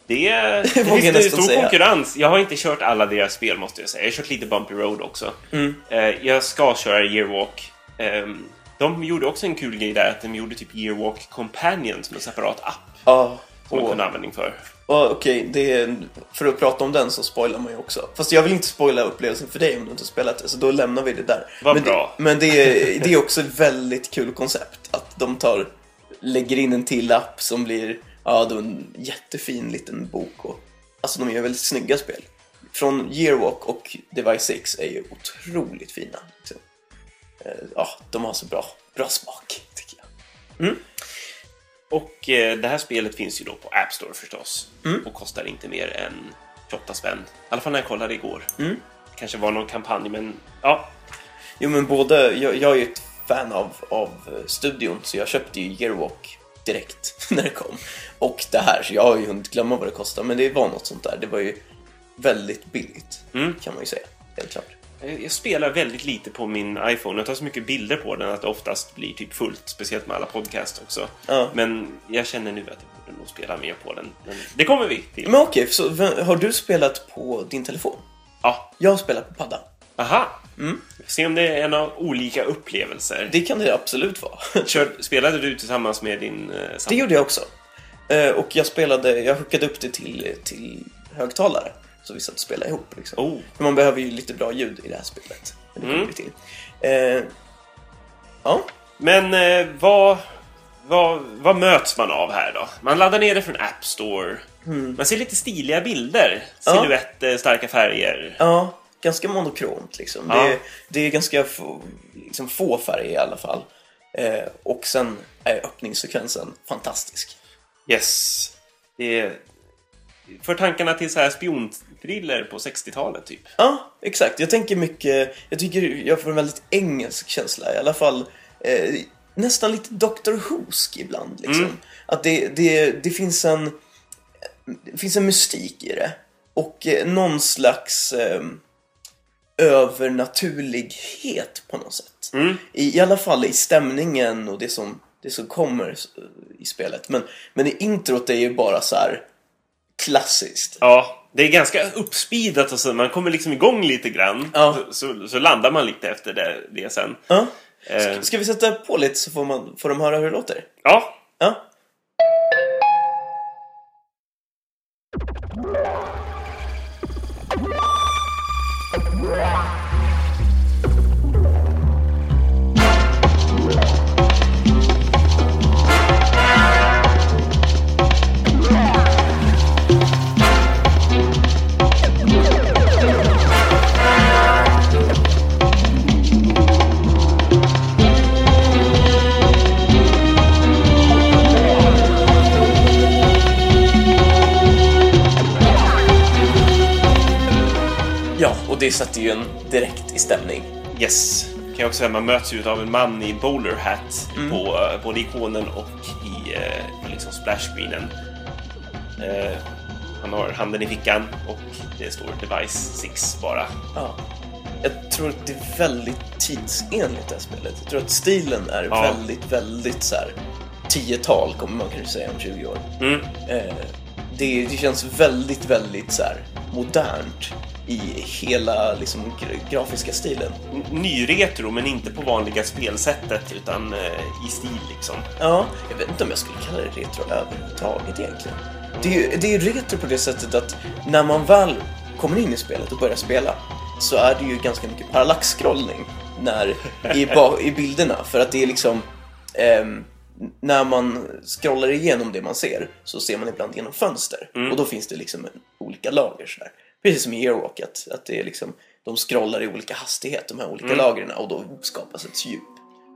B: det,
A: jag
B: finns det stor
A: säga.
B: konkurrens. Jag har inte kört alla deras spel måste jag säga. Jag har kört lite Bumpy Road också.
A: Mm.
B: Eh, jag ska köra Yearwalk. Ehm, de gjorde också en kul grej där att de gjorde typ Yearwalk Companion som en separat app
A: Ja,
B: som man kunde användning för.
A: och okej, är, för att prata om den så spoilar man ju också. Fast jag vill inte spoila upplevelsen för dig om du inte spelat det, så då lämnar vi det där.
B: Vad
A: men
B: bra.
A: Det, men det är, det är också ett väldigt kul koncept. Att de tar, lägger in en till app som blir, ja, då en jättefin liten bok. Och, alltså de gör väldigt snygga spel. Från Yearwalk och Device 6 är ju otroligt fina. Liksom. Eh, Ja, de har så bra, bra smak, tycker jag.
B: Och eh, det här spelet finns ju då på App Store förstås.
A: Mm.
B: Och kostar inte mer än 28 spänn. I alla fall när jag kollade igår.
A: Mm.
B: kanske var någon kampanj, men ja.
A: Jo men både, jag, jag är ju ett fan av, av eh, studion så jag köpte ju Yearwalk direkt när det kom. Och det här, så jag har ju hunnit glömma vad det kostar men det var något sånt där. Det var ju väldigt billigt
B: Mm.
A: kan man ju säga, helt klart.
B: Jag spelar väldigt lite på min iPhone. Jag tar så mycket bilder på den att det oftast blir typ fullt. Speciellt med alla podcast också.
A: Ja.
B: Men jag känner nu att jag borde nog spela mer på den. Men det kommer vi till.
A: Men okej, så har du spelat på din telefon?
B: Ja,
A: Jag har spelat på padda.
B: aha. Får Se om det är en av olika upplevelser.
A: Det kan det absolut vara.
B: Kör, spelade du tillsammans med din eh,
A: Det
B: sambo?
A: gjorde jag också. Eh, Och jag spelade, jag hookade upp det till, till högtalare. Så vi satt och spelade ihop liksom.
B: Oh.
A: För man behöver ju lite bra ljud i det här spelet. Men det kommer
B: Mm.
A: vi till. Eh, ja,
B: Men eh, vad, vad, vad möts man av här då? Man laddar ner det från App Store. Man ser lite stiliga bilder.
A: Ja.
B: Silhuetter, starka färger.
A: ja, ganska monokromt liksom.
B: Ja.
A: Det, är, det är ganska få, liksom få färger i alla fall. Eh, och sen är öppningssekvensen fantastisk.
B: Yes. Det för tankarna till så här spionthriller på 60-talet typ.
A: Ja, exakt. Jag tänker mycket, jag tycker jag får en väldigt engelsk känsla i alla fall. Eh, nästan lite Doctor Whosk ibland liksom. Att det, det, det finns en det finns en mystik i det. Och eh, någon slags eh, övernaturlighet på något sätt. I, I alla fall i stämningen och det som, det som kommer i spelet. Men, men i introt är ju bara så här klassiskt.
B: Ja, det är ganska uppspeedat och så man kommer liksom igång lite grann.
A: Ja.
B: Så, så, så landar man lite efter det, det sen.
A: Ja.
B: Eh,
A: Ska, ska vi sätta på lite så får, man, får de höra hur det låter?
B: ja,
A: Ja. Ja, ju en direkt i stämning.
B: yes. Kan jag också säga, man möts ju av en man i bowler hat på eh, både ikonen och i eh, liksom splashscreenen. Eh, han har handen i fickan och det står device 6 bara.
A: Ja. Jag tror att det är väldigt tidsenligt det här spelet. Jag tror att stilen är
B: Ja.
A: väldigt, väldigt så här 10-tal kommer man kanske säga om 20 år.
B: Mm.
A: Eh, det, det känns väldigt, väldigt så här, modernt i hela liksom, gra- grafiska stilen.
B: Nyretro, men inte på vanliga spelsättet utan eh, i stil liksom.
A: Ja, jag vet inte om jag skulle kalla det retro överhuvudtaget egentligen. Det är, ju- det är retro på det sättet att när man väl kommer in i spelet och börjar spela så är det ju ganska mycket parallaxskrollning när, i, i bilderna. För att det är liksom... ehm, när man scrollar igenom det man ser så ser man ibland genom fönster. Och då finns det liksom olika lager sådär. Precis som i Airwalk, att, att det är liksom, de scrollar i olika hastighet, de här olika lagren, och då skapas ett djup.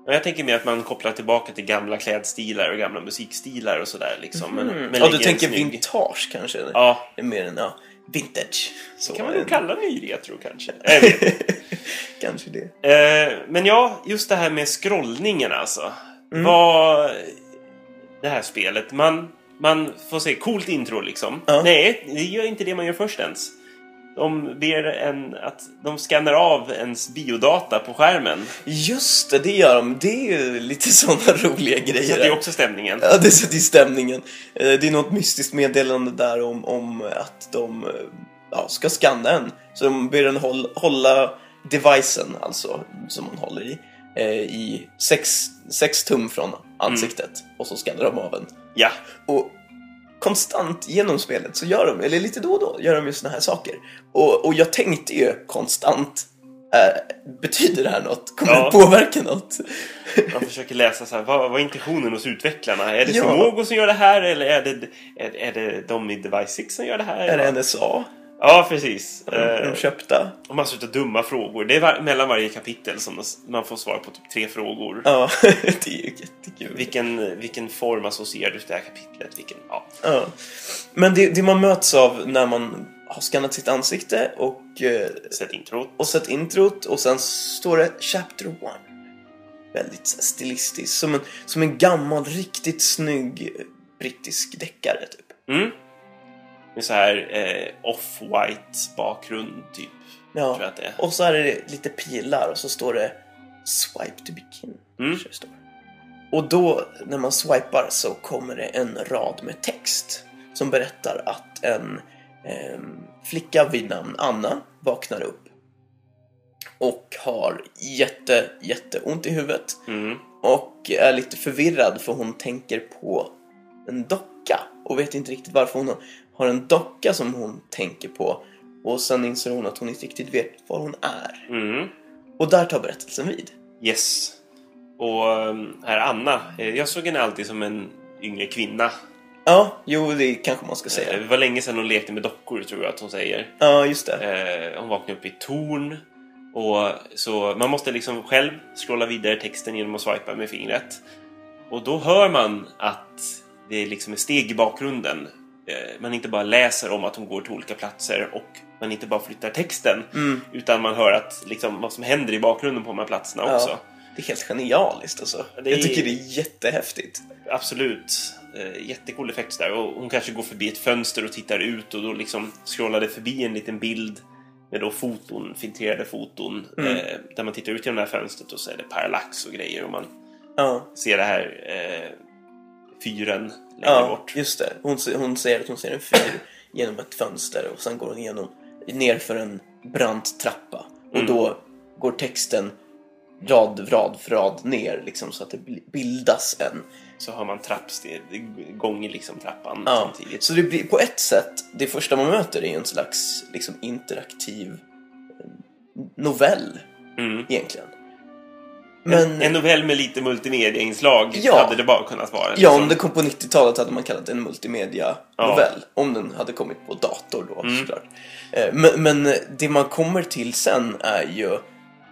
B: Jag tänker mer att man kopplar tillbaka till gamla klädstilar och gamla musikstilar och sådär liksom. Men, men
A: ja, du
B: en
A: tänker
B: snygg-
A: vintage kanske?
B: Ja,
A: Det mer en, ja, vintage. Så
B: kan man
A: en-
B: nog kalla nyretro kanske. Jag vet inte.
A: kanske det.
B: Eh, men ja, just det här med scrollningen alltså.
A: Mm.
B: Vad... Det här spelet, man, man får se coolt intro liksom.
A: Ja.
B: Nej, det gör inte det man gör först ens. De ber en att de skannar av ens biodata på skärmen.
A: Just det, det gör de. Det är ju lite sådana roliga grejer.
B: Så det är också stämningen.
A: Ja, det sätter stämningen. Eh, Det är något mystiskt meddelande där om, om att de eh, ja, ska skanna en. Så de ber en håll, hålla devicen, alltså, som man håller i, eh, i sex, sex tum från ansiktet. Och så skannar de av en.
B: Ja.
A: Och konstant genom spelet så gör de, eller lite då och då, gör de ju såna här saker. Och, och jag tänkte ju konstant, eh, betyder det här något? Kommer
B: Ja.
A: det påverka något?
B: Man försöker läsa så här, vad, vad är intentionen hos utvecklarna? Är det
A: Ja.
B: Sumogo som gör det här eller är det, är, är det de i Device 6 som gör det här?
A: Är det NSA?
B: Ja, precis. Eh,
A: de köpta?
B: och massor av dumma frågor. Det är var, mellan varje kapitel som man får svar på typ tre frågor.
A: Ja, det är ju jättekul.
B: Vilken, vilken form associerar du till det här kapitlet? Vilken, ja.
A: Ja. Men det, det man möts av när man har skannat sitt ansikte och, eh,
B: Sätt introt.
A: och sett introt och sen står det Chapter 1. Väldigt stilistiskt. Som en, som en gammal, riktigt snygg eh, brittisk deckare typ.
B: Mm. Med så här eh, off-white bakgrund, typ.
A: Ja.
B: Tror jag att det är.
A: Och så är det lite pilar och så står det Swipe to begin.
B: Mm.
A: står. Och då, när man swipar så kommer det en rad med text som berättar att en ehm, flicka vid namn Anna vaknar upp och har jätte, jätte ont i huvudet
B: Mm.
A: och är lite förvirrad för hon tänker på en docka och vet inte riktigt varför hon har en docka som hon tänker på och sen inser hon att hon inte riktigt vet var hon är.
B: Mm.
A: Och där tar berättelsen vid.
B: Yes. Och um, här Anna, eh, jag såg henne alltid som en yngre kvinna.
A: Ja, jo det kanske man ska
B: Eh,
A: säga.
B: Det var länge sedan hon lekte med dockor, tror jag att hon säger.
A: Ja, just det.
B: Eh, hon vaknade upp i ett torn. Och så man måste liksom själv scrolla vidare texten genom att swipa med fingret. Och då hör man att det liksom är steg i bakgrunden. Eh, man inte bara läser om att hon går till olika platser och man inte bara flyttar texten. Utan man hör att liksom, vad som händer i bakgrunden på de här platserna också.
A: Ja, det är helt genialiskt alltså.
B: Det
A: Jag tycker det är jättehäftigt.
B: Absolut. Eh, jättecool effekt där. Och hon kanske går förbi ett fönster och tittar ut och då liksom det förbi en liten bild med då foton, filtrerade foton
A: Mm.
B: eh, där man tittar ut genom det här fönstret och så är det parallax och grejer och man
A: Ja,
B: ser det här eh, fyren längre
A: ja
B: bort.
A: just det. Hon, hon säger att hon ser en fyr genom ett fönster och sen går hon igenom ner för en brant trappa. Och
B: Mm.
A: då går texten rad, rad för rad ner liksom så att det bildas en
B: Så har man trappsteg, gång i liksom trappan
A: Ja,
B: samtidigt.
A: så det blir på ett sätt, det första man möter är en slags liksom, interaktiv eh, novell
B: Mm.
A: egentligen. Men
B: En, en novell med lite multimedia-inslag
A: Ja.
B: hade det bara kunnat vara.
A: ja,
B: liksom.
A: om det kom på 90-talet hade man kallat det en multimedia-novell. Om den hade kommit på dator då
B: Mm.
A: såklart. Eh, Men, men det man kommer till sen är ju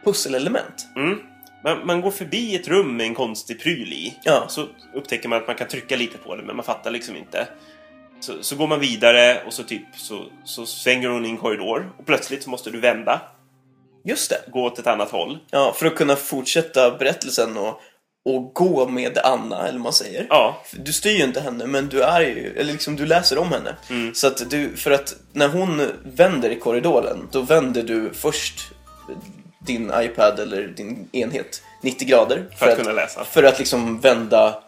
A: pusselelement.
B: Mm. Man, man går förbi ett rum med en konstig pryl i.
A: Ja.
B: Så upptäcker man att man kan trycka lite på det, men man fattar liksom inte. Så, så går man vidare och så typ så, så svänger hon i en korridor och plötsligt så måste du vända,
A: Just det.
B: gå åt ett annat håll.
A: Ja, för att kunna fortsätta berättelsen och, och gå med Anna, eller vad man säger.
B: Ja,
A: Du styr ju inte henne, men du är ju, eller liksom du läser om henne. Så att du, för att när hon vänder i korridoren, då vänder du först din iPad eller din enhet 90 grader.
B: För att kunna läsa.
A: För att liksom vända,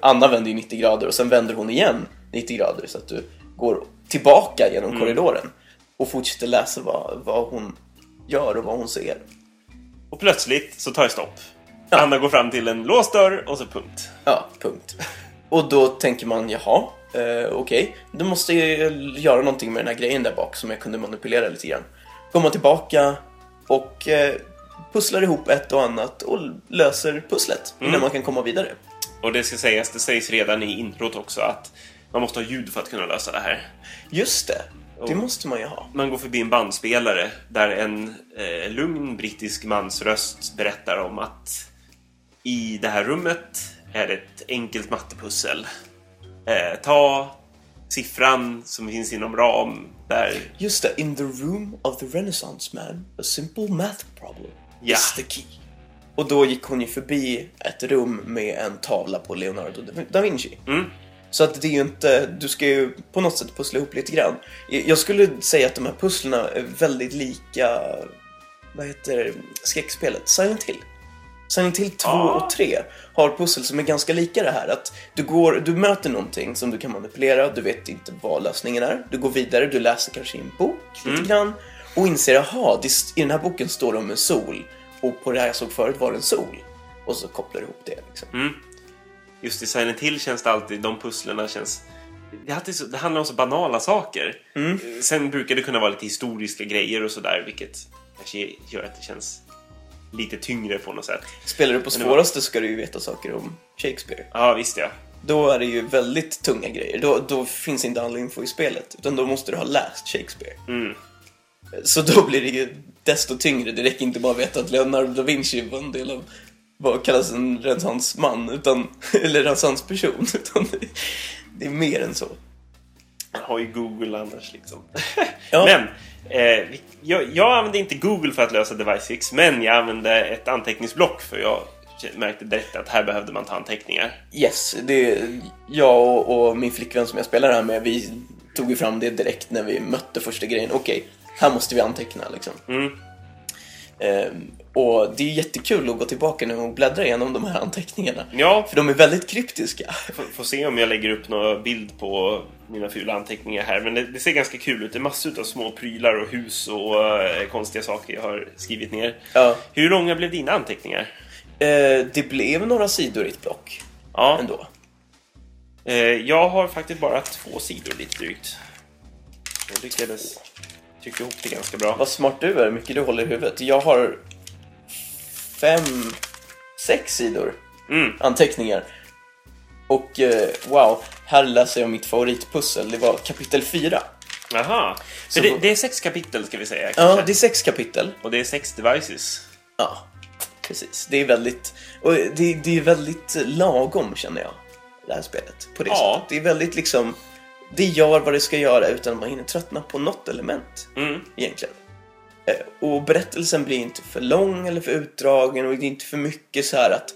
A: Anna vänder ju 90 grader och sen vänder hon igen 90 grader så att du går tillbaka genom korridoren och fortsätter läsa vad, vad hon gör och vad hon ser.
B: Och plötsligt så tar det stopp. Anna går fram till en låst dörr och så punkt.
A: Ja, punkt. Och då tänker man, jaha, eh, okej, då måste jag göra någonting med den här grejen där bak som jag kunde manipulera lite grann. Man tillbaka och eh, pusslar ihop ett och annat och löser pusslet innan man kan komma vidare.
B: Och det ska sägas, det sägs redan i introt också att man måste ha ljud för att kunna lösa det här.
A: Just det, det måste man ju ha.
B: Man går förbi en bandspelare där en eh, lugn brittisk mans röst berättar om att i det här rummet är det ett enkelt mattepussel. Eh, ta siffran som finns inom ram där.
A: Just det, in the room of the renaissance man, a simple math problem
B: Ja.
A: is the key. Och då gick hon ju förbi ett rum med en tavla på Leonardo da Vinci. Så att det är ju inte, du ska ju på något sätt pussla ihop lite grann. Jag skulle säga att de här pusslerna är väldigt lika, vad heter skräckspelet? Silent Hill. Silent Hill 2
B: Ja.
A: och 3 har pussel som är ganska lika det här. Att du, går, du möter någonting som du kan manipulera, du vet inte vad lösningen är. Du går vidare, du läser kanske en bok lite grann och inser, det, i den här boken står det om en sol och på det här jag såg förut var det en sol. Och så kopplar du ihop det liksom.
B: Just i Silent Hill känns det alltid, de pusslerna känns... Det, alltid så, det handlar om så banala saker. Sen brukar det kunna vara lite historiska grejer och sådär, vilket kanske gör att det känns lite tyngre på något sätt.
A: Spelar du på
B: det var-
A: svåraste ska du ju veta saker om Shakespeare.
B: Ja, visst ja.
A: Då är det ju väldigt tunga grejer. Då, då finns inte all info i spelet, utan då måste du ha läst Shakespeare. Så då blir det ju desto tyngre. Det räcker inte bara att veta att Leonardo da Vinci var en del av vad kallas en renässansman, utan, eller renässansperson, utan det, det är mer än så.
B: Man har ju Google annars liksom.
A: Ja.
B: Men, eh, jag, jag använde inte Google för att lösa Device Fix, men jag använde ett anteckningsblock för jag märkte direkt att här behövde man ta anteckningar.
A: Yes, det, jag och, och min flickvän som jag spelar här med, vi tog ju fram det direkt när vi mötte första grejen. Okej, här måste vi anteckna liksom. Ehm, och det är jättekul att gå tillbaka nu och bläddra igenom de här anteckningarna.
B: Ja,
A: För de är väldigt kryptiska.
B: får, får se om jag lägger upp någon bild på mina fula anteckningar här. Men det, det ser ganska kul ut. Det är massor av små prylar och hus och eh, konstiga saker jag har skrivit ner.
A: Ja.
B: Hur långa blev dina anteckningar?
A: Eh, det blev några sidor i ett block
B: Ja,
A: ändå.
B: eh, jag har faktiskt bara två sidor lite drygt. Jag lyckades trycka ihop det ganska bra.
A: Vad smart du är, hur mycket du håller i huvudet. Jag har fem, sex sidor
B: Mm.
A: anteckningar. Och eh, wow, här läser jag mitt favoritpussel. Det var kapitel 4.
B: Aha.
A: Så
B: det, det är sex kapitel ska vi säga.
A: Ja,
B: kanske.
A: det är sex kapitel.
B: Och det är sex devices.
A: Ja, precis. Det är väldigt, och det, det är väldigt lagom känner jag, det här spelet. På det
B: Ja.
A: sättet. Det är väldigt liksom, det gör vad det ska göra utan att man hinner tröttna på något element.
B: Mm.
A: Egentligen. Eh, Och berättelsen blir inte för lång eller för utdragen och det är inte för mycket så här att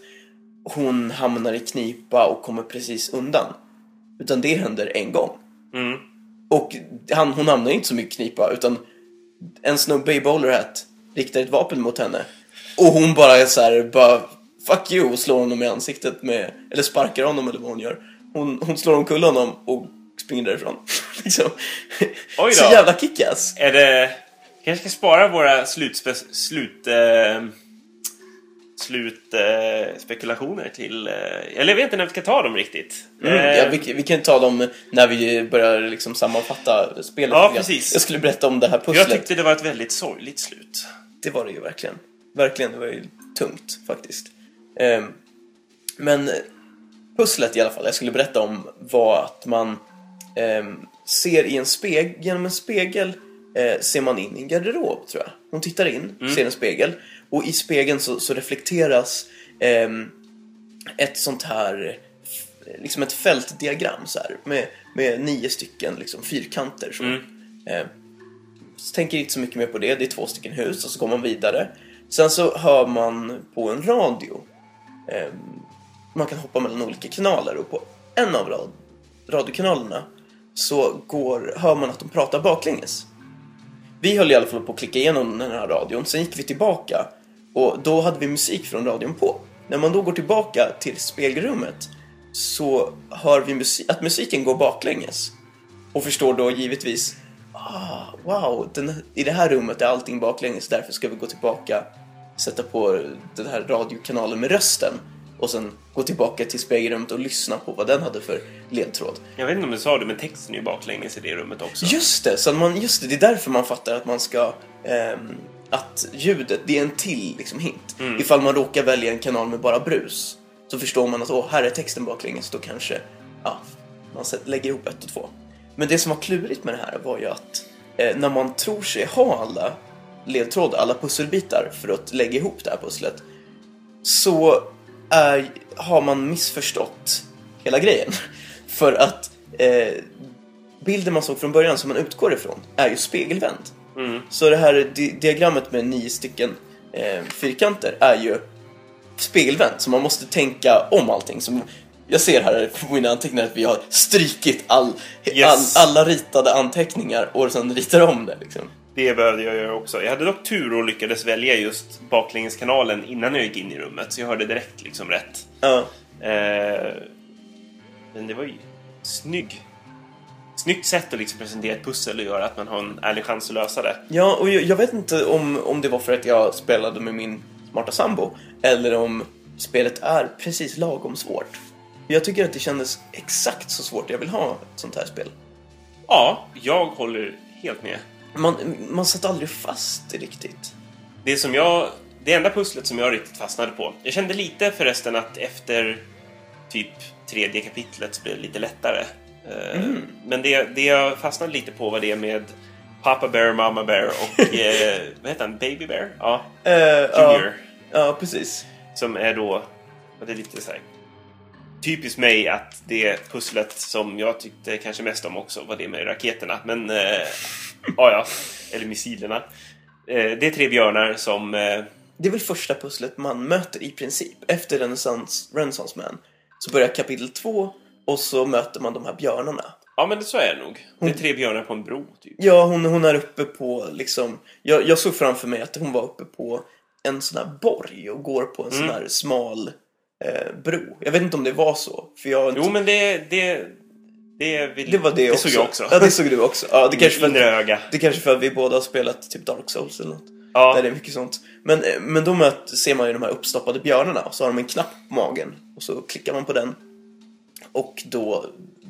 A: hon hamnar i knipa och kommer precis undan. Utan det händer en gång.
B: Mm.
A: Och han, hon hamnar inte så mycket knipa utan en snubbe i bowler hat riktar ett vapen mot henne. Och hon bara är så här, bara fuck you och slår honom i ansiktet med, eller sparkar honom eller vad hon gör. Hon, hon slår omkull honom och springer därifrån. liksom.
B: Oj
A: Så
B: då.
A: jävla kickass.
B: Är det... kanske ska spara våra slutspe... slut... Eh, slut... Eh, till... Eh, eller jag vet inte när vi ska ta dem riktigt.
A: Mm,
B: Eh,
A: ja, vi, vi kan ta dem när vi börjar liksom sammanfatta spelet.
B: Ja, precis.
A: Jag skulle berätta om det här
B: jag
A: pusslet.
B: tyckte det var ett väldigt sorgligt slut.
A: Det var det ju verkligen. Verkligen, det var ju tungt faktiskt. Ehm, men pusslet i alla fall, jag skulle berätta om var att man ehm, ser i en spegel, genom en spegel eh, ser man in i en garderob tror jag. Hon tittar in, ser en spegel och i spegeln så, så reflekteras ehm, ett sånt här liksom ett fältdiagram så här med, med nio stycken liksom fyrkanter så. Ehm, så tänker inte så mycket mer på det. Det är två stycken hus och så går man vidare. Sen så hör man på en radio. Eh, man kan hoppa mellan olika kanaler och på en av rad, radiokanalerna så går, hör man att de pratar baklänges. Vi höll i alla fall på att klicka igenom den här radion. Sen gick vi tillbaka och då hade vi musik från radion på. När man då går tillbaka till spelrummet så hör vi musik, att musiken går baklänges. Och förstår då givetvis, ah, wow, den, i det här rummet är allting baklänges, därför ska vi gå tillbaka, sätta på den här radiokanalen med rösten och sen gå tillbaka till spegelrummet och lyssna på vad den hade för ledtråd.
B: Jag vet inte om du sa det, men texten är ju baklänges i det rummet också.
A: Just det, så man, just det, det är därför man fattar att man ska ehm, att ljudet, det är en till liksom, hint. Ifall man råkar välja en kanal med bara brus så förstår man att åh, här är texten baklänges, då kanske ja, man lägger ihop ett och två. Men det som var klurigt med det här var ju att eh, när man tror sig ha alla ledtrådar, alla pusselbitar för att lägga ihop det här pusslet så är, har man missförstått hela grejen. För att eh, bilden man såg från början som man utgår ifrån är ju spegelvänd. Så det här di diagrammet med nio stycken eh, fyrkanter är ju spegelvänt, så man måste tänka om allting. Som jag ser här på mina anteckningar att vi har strykit all,
B: Yes.
A: all, alla ritade anteckningar och sen ritar om det. Liksom.
B: Det behövde jag göra också. Jag hade dock tur och lyckades välja just baklängeskanalen innan jag gick in i rummet, så jag hörde direkt liksom rätt.
A: Ja.
B: Eh, men det var ju snygg. Snyggt sätt att liksom presentera ett pussel och göra att man har en ärlig chans att lösa det.
A: Ja, och jag, jag vet inte om, om det var för att jag spelade med min smarta sambo eller om spelet är precis lagom svårt. Jag tycker att det kändes exakt så svårt jag vill ha ett sånt här spel.
B: Ja, jag håller helt med.
A: Man, man satt aldrig fast riktigt.
B: Det som jag... Det enda pusslet som jag riktigt fastnade på. Jag kände lite förresten att efter typ tredje kapitlet så blev det lite lättare. Eh, Men det, det jag fastnade lite på var det med Papa Bear, Mama Bear och eh, vad heter han? Baby Bear? Ja,
A: Uh,
B: Junior.
A: Ja, ja, precis.
B: Som är då... Det är lite så här, typiskt mig att det pusslet som jag tyckte kanske mest om också var det med raketerna. Men... Eh, ja, ja. Eller missilerna. Eh, det är tre björnar som... Eh,
A: Det är väl första pusslet man möter i princip. Efter Renaissance, Renaissance Man så börjar kapitel två och så möter man de här björnarna.
B: ja, men det så är det nog. Det är tre björnar på en bro, typ.
A: Ja, hon, hon är uppe på liksom... Jag, jag såg framför mig att hon var uppe på en sån här borg och går på en sån här smal eh, bro. Jag vet inte om det var så, för jag... inte-
B: Jo, men det... Det, det, vill,
A: det var det, också.
B: såg jag också.
A: Ja, det såg du också. Ja, det kanske för
B: öga.
A: det kanske för att vi båda har spelat typ Dark Souls eller något.
B: Ja.
A: Där det är mycket sånt. Men, men då möt, ser man ju de här uppstoppade björnarna och så har de en knapp på magen. Och så klickar man på den. Och då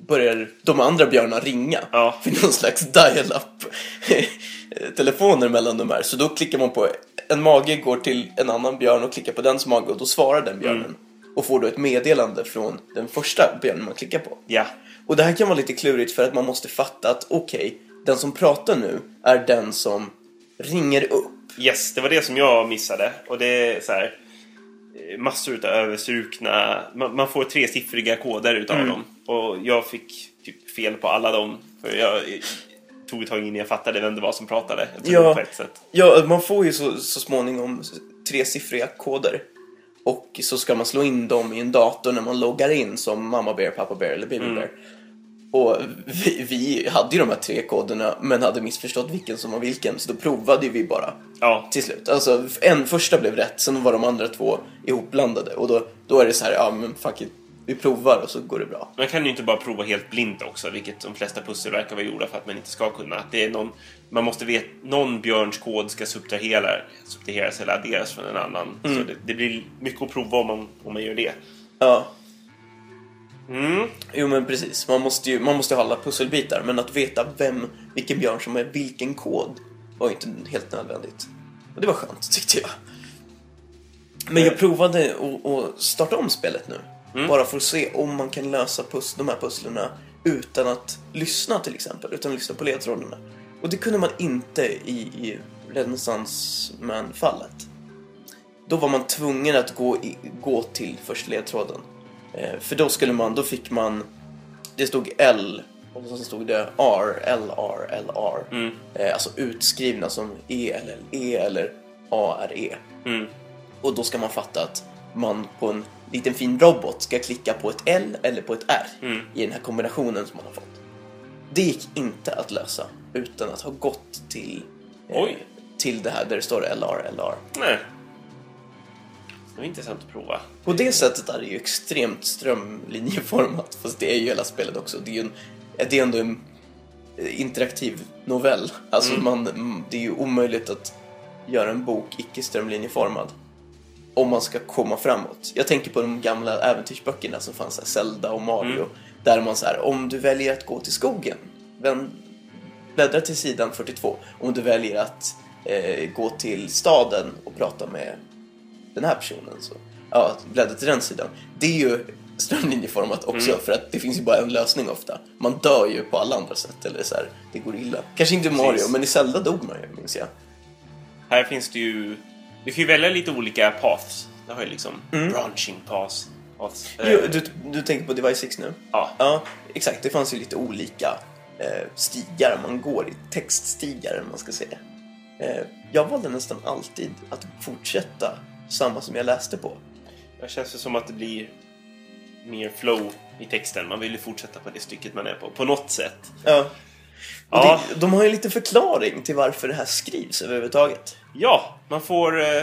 A: börjar de andra björnarna ringa.
B: Ja.
A: För någon slags dial-up telefoner mellan de här. Så då klickar man på en mage, går till en annan björn och klickar på dens mage och då svarar den björnen.
B: Mm.
A: Och får då ett meddelande från den första björnen man klickar på.
B: Ja.
A: Och det här kan vara lite klurigt för att man måste fatta att okej, den som pratar nu är den som ringer upp.
B: Yes, det var det som jag missade. Och det är så här... eh, Massor utav överstrukna... Man, man får tresiffriga koder utav
A: Mm.
B: dem. Och jag fick typ fel på alla dem. För jag eh, tog ett tag innan jag fattade vem det var som pratade.
A: Ja. Ja, man får ju så, så småningom tresiffriga koder. Och så ska man slå in dem i en dator när man loggar in som mamma bear, pappa bear eller baby bear. Och vi, vi hade ju de här tre koderna men hade missförstått vilken som var vilken så då provade ju vi bara
B: Ja.
A: till slut. Alltså en första blev rätt, sen var de andra två ihopblandade och då, då är det så här, ja men fuck it, vi provar och så går det bra.
B: Man kan ju inte bara prova helt blint också, vilket de flesta pussel verkar vara gjorda för att man inte ska kunna. Det är någon, man måste veta, någon björns kod ska subtrahera, subtraheras eller adderas från en annan. Så det, det blir mycket att prova om man, om man gör det.
A: Ja.
B: Mm.
A: Jo men precis, man måste ju man måste ha alla pusselbitar men att veta vem, vilken björn som är vilken kod var ju inte helt nödvändigt. Och det var skönt tyckte jag. Men jag provade att- starta om spelet nu. Bara för att se om man kan lösa pus- de här pusslerna utan att lyssna till exempel, utan att lyssna på ledtrådarna. Och det kunde man inte i, i Renaissance Man-fallet. Då var man tvungen att gå, i, gå till första ledtråden. Eh, för då skulle man, då fick man, det stod L och så stod det R, L, R, L, R. Eh, alltså utskrivna som E, L, L, E eller A, R, E.
B: Mm.
A: Och då ska man fatta att man på en liten fin robot ska klicka på ett L eller på ett R i den här kombinationen som man har fått. Det gick inte att lösa utan att ha gått till, eh, till det här där det står LR, LR.
B: Nej. Det var intressant att prova.
A: På det sättet är det ju extremt strömlinjeformat, fast det är ju hela spelet också. Det är ju en, det är ändå en eh, interaktiv novell. Alltså man, mm, det är ju omöjligt att göra en bok icke strömlinjeformad om man ska komma framåt. Jag tänker på de gamla äventyrsböckerna som fanns, här, Zelda och Mario, där man så här, om du väljer att gå till skogen, vänd, bläddra till sidan 42. Om du väljer att eh, gå till staden och prata med den här personen, så ja, bläddra till den sidan. Det är ju strömlinjeformat också, för att det finns ju bara en lösning ofta. Man dör ju på alla andra sätt, eller så här, det går illa. Kanske inte Mario,
B: Precis.
A: men i Zelda dog man ju, minns jag.
B: Här finns det ju... Du kan ju välja lite olika paths. Det har ju liksom branching paths. paths. Eh,
A: Jo, du, du tänker på Device 6 nu?
B: Ja.
A: Ja, exakt. Det fanns ju lite olika eh, stigar man går i. Textstigar, man ska säga. Eh, jag valde nästan alltid att fortsätta samma som jag läste på.
B: Det känns det som att det blir mer flow i texten. Man vill ju fortsätta på det stycket man är på, på något sätt.
A: Ja.
B: Ja.
A: det, de har ju lite förklaring till varför det här skrivs överhuvudtaget.
B: Ja, man får... Eh,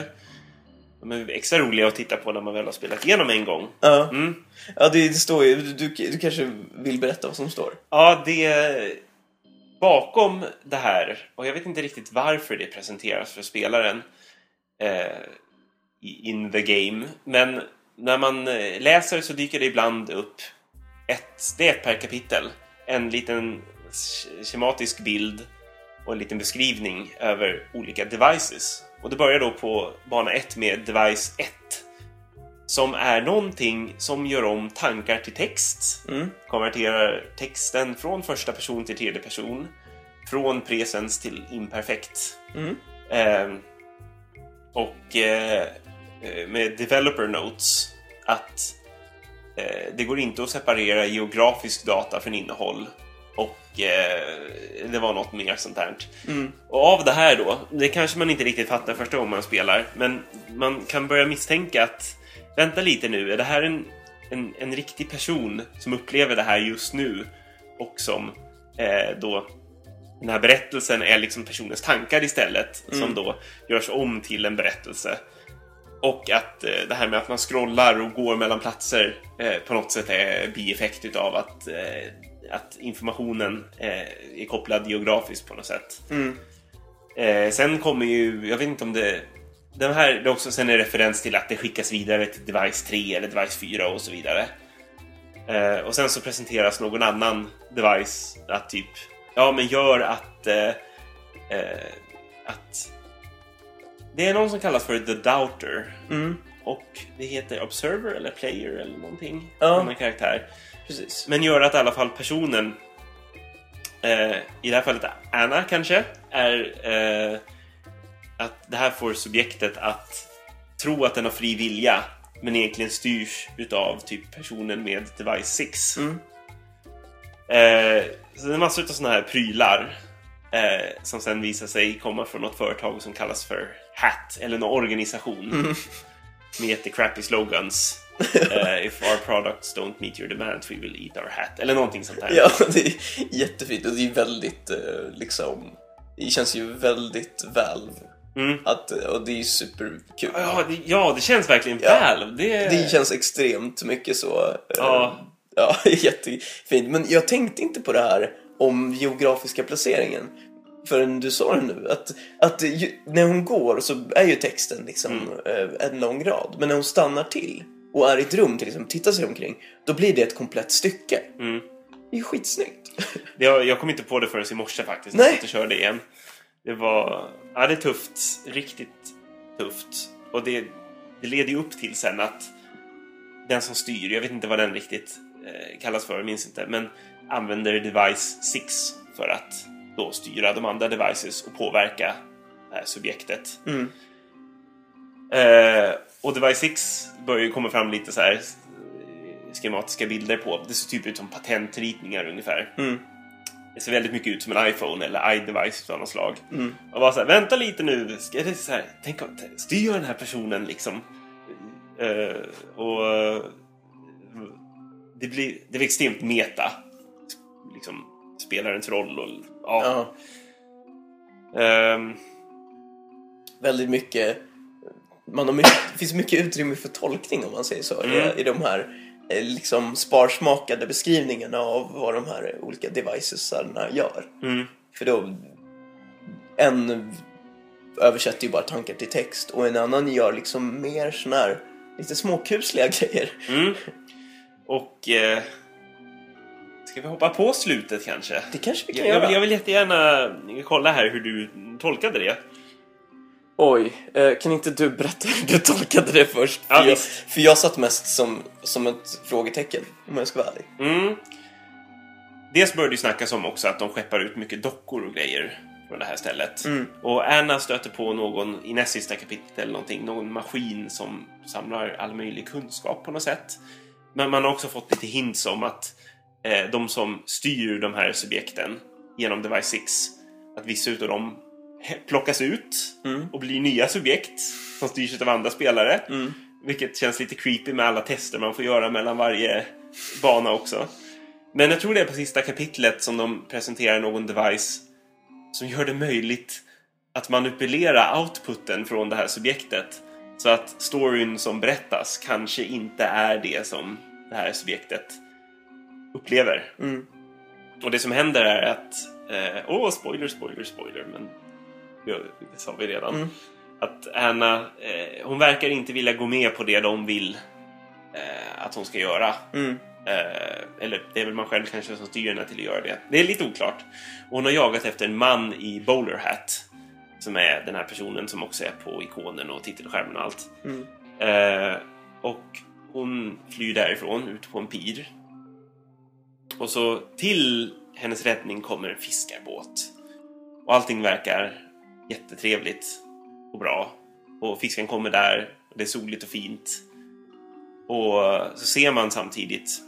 B: de är extra roliga att titta på när man väl har spelat igenom en gång.
A: Ja,
B: Mm.
A: ja det, det står ju... Du, du, du kanske vill berätta vad som står?
B: Ja, det... Bakom det här, och jag vet inte riktigt varför det presenteras för spelaren eh, in the game, men när man eh, läser så dyker det ibland upp ett, det är ett per kapitel, en liten sch- schematisk bild och en liten beskrivning över olika devices. Och det börjar då på bana 1 med device 1 som är någonting som gör om tankar till text. Konverterar texten från första person till tredje person. Från presens till imperfekt. Eh, och eh, med developer notes att eh, det går inte att separera geografisk data från innehåll. Och eh, det var något mer sånt här. Och av det här då, det kanske man inte riktigt fattar första gången man spelar, men man kan börja misstänka att vänta lite nu, är det här en, en, en riktig person som upplever det här just nu och som eh, då den här berättelsen är liksom personens tankar istället som då görs om till en berättelse. Och att eh, det här med att man scrollar och går mellan platser eh, på något sätt är bieffekt utav att, eh, att informationen är kopplad geografiskt på något sätt. Eh, sen kommer ju, jag vet inte om det... Den här det är också sen en referens till att det skickas vidare till device 3 eller device 4 och så vidare. Och sen så presenteras någon annan device att typ, ja men gör att... Att... Det är någon som kallas för The Doubter. Och det heter Observer eller Player eller någonting.
A: Ja.
B: Annan karaktär.
A: Precis.
B: Men gör att i alla fall personen, eh, i det här fallet Anna kanske, är eh, att det här får subjektet att tro att den har fri vilja men egentligen styrs utav typ personen med device 6.
A: Mm.
B: Eh, så det är massor av sådana här prylar eh, som sen visar sig komma från något företag som kallas för HAT eller någon organisation
A: Mm.
B: med jättecrappy slogans. Eh, if our products don't meet your demands we will eat our hat. Eller någonting sånt där.
A: Ja, det är jättefint och det är väldigt eh, liksom... Det känns ju väldigt Valve.
B: Mm.
A: Att, och det är ju superkul.
B: Ja, det, ja, det känns verkligen
A: Ja.
B: väl. Det,
A: Det känns extremt mycket så. eh,
B: Ja.
A: Ja, jättefint. Men jag tänkte inte på det här om geografiska placeringen förrän du sa det nu. Att, att ju, när hon går så är ju texten liksom eh, en lång rad. Men när hon stannar till och är i ett rum till exempel, tittar sig omkring, då blir det ett komplett stycke.
B: Mm.
A: Det är ju skitsnyggt.
B: Jag, jag kom inte på det förrän i morse faktiskt.
A: Nej.
B: Jag körde igen. Det var... Ja, det är tufft. Riktigt tufft. Och det, det leder ju upp till sen att den som styr, jag vet inte vad den riktigt eh, kallas för, jag minns inte, men använder device 6 för att då styra de andra devices och påverka här subjektet.
A: Mm.
B: Eh, och device 6 börjar ju komma fram lite så här eh, schematiska bilder på. Det ser typ ut som patentritningar ungefär.
A: Mm.
B: Det ser väldigt mycket ut som en iPhone eller iDevice av något slag. Och bara så här, vänta lite nu. Ska det så här, tänk om, styr den här personen liksom? Eh, och eh, det blir, det blir extremt meta. Liksom, spelarens roll och ja. Ehm,
A: Väldigt mycket man har mycket, det finns mycket utrymme för tolkning om man säger så i, i de här eh, liksom sparsmakade beskrivningarna av vad de här olika devicesarna gör. För då, en översätter ju bara tankar till text och en annan gör liksom mer sån här lite småkusliga grejer.
B: Och... Eh, ska vi hoppa på slutet kanske?
A: Det kanske vi kan
B: Jag, jag,
A: göra.
B: vill, jag vill jättegärna kolla här hur du tolkade det.
A: Oj, eh, kan inte du berätta hur du tolkade det först?
B: Ja,
A: för, jag, för jag satt mest som, som ett frågetecken, om jag ska vara ärlig.
B: Mm. Dels började det snackas om också att de skeppar ut mycket dockor och grejer från det här stället. Och Anna stöter på någon, i näst sista kapitel eller någonting, någon maskin som samlar all möjlig kunskap på något sätt. Men man har också fått lite hints om att eh, de som styr de här subjekten genom Device 6, att vissa utav dem plockas ut och blir nya subjekt som styrs av andra spelare. Vilket känns lite creepy med alla tester man får göra mellan varje bana också. Men jag tror det är på sista kapitlet som de presenterar någon device som gör det möjligt att manipulera outputen från det här subjektet. Så att storyn som berättas kanske inte är det som det här subjektet upplever. Och det som händer är att... eh, Åh, spoiler, spoiler, spoiler, men det, det sa vi redan. Att Anna, eh, hon verkar inte vilja gå med på det de vill eh, att hon ska göra. Eh, eller det är väl man själv kanske som styr henne till att göra det. Det är lite oklart. Och hon har jagat efter en man i bowler hat. Som är den här personen som också är på ikonen och titelskärmen och allt. Eh, och hon flyr därifrån ut på en pir. Och så till hennes räddning kommer en fiskarbåt. Och allting verkar jättetrevligt och bra. Och fisken kommer där, och det är soligt och fint. Och så ser man samtidigt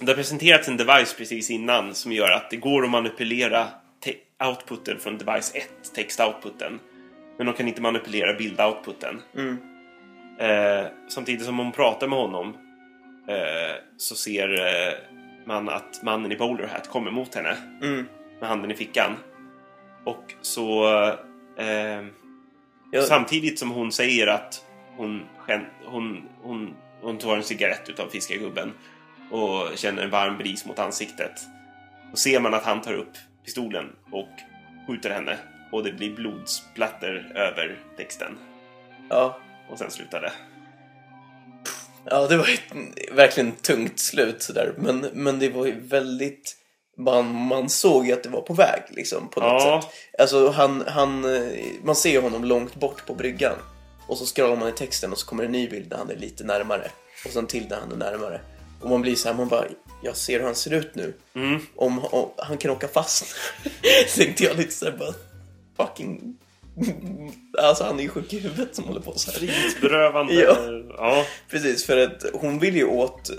B: det har presenterats en device precis innan som gör att det går att manipulera te- outputen från device 1, text-outputen. Men de kan inte manipulera bild-outputen. Eh, samtidigt som hon pratar med honom så ser eh, man att mannen i bowler hat kommer mot henne med handen i fickan. Och så eh,
A: Ja.
B: samtidigt som hon säger att hon, skän- hon, hon, hon tar en cigarett utav fiskargubben och känner en varm bris mot ansiktet. Då ser man att han tar upp pistolen och skjuter henne och det blir blodsplatter över texten.
A: Ja.
B: Och sen slutar det.
A: Ja, det var ett verkligen tungt slut där. Men, men det var ju väldigt... Man, man såg ju att det var på väg liksom på något
B: Ja.
A: sätt. Alltså han, han, eh, man ser honom långt bort på bryggan. Och så scrollar man i texten och så kommer en ny bild där han är lite närmare. Och sen till där han är närmare. Och man blir så här, man bara, jag ser hur han ser ut nu. Om, om han kan åka fast. Tänkte jag lite så här, bara, fucking... Alltså han är ju sjuk i huvudet som håller på så här.
B: Frihetsberövande.
A: Ja.
B: ja.
A: Precis, för att hon vill ju åt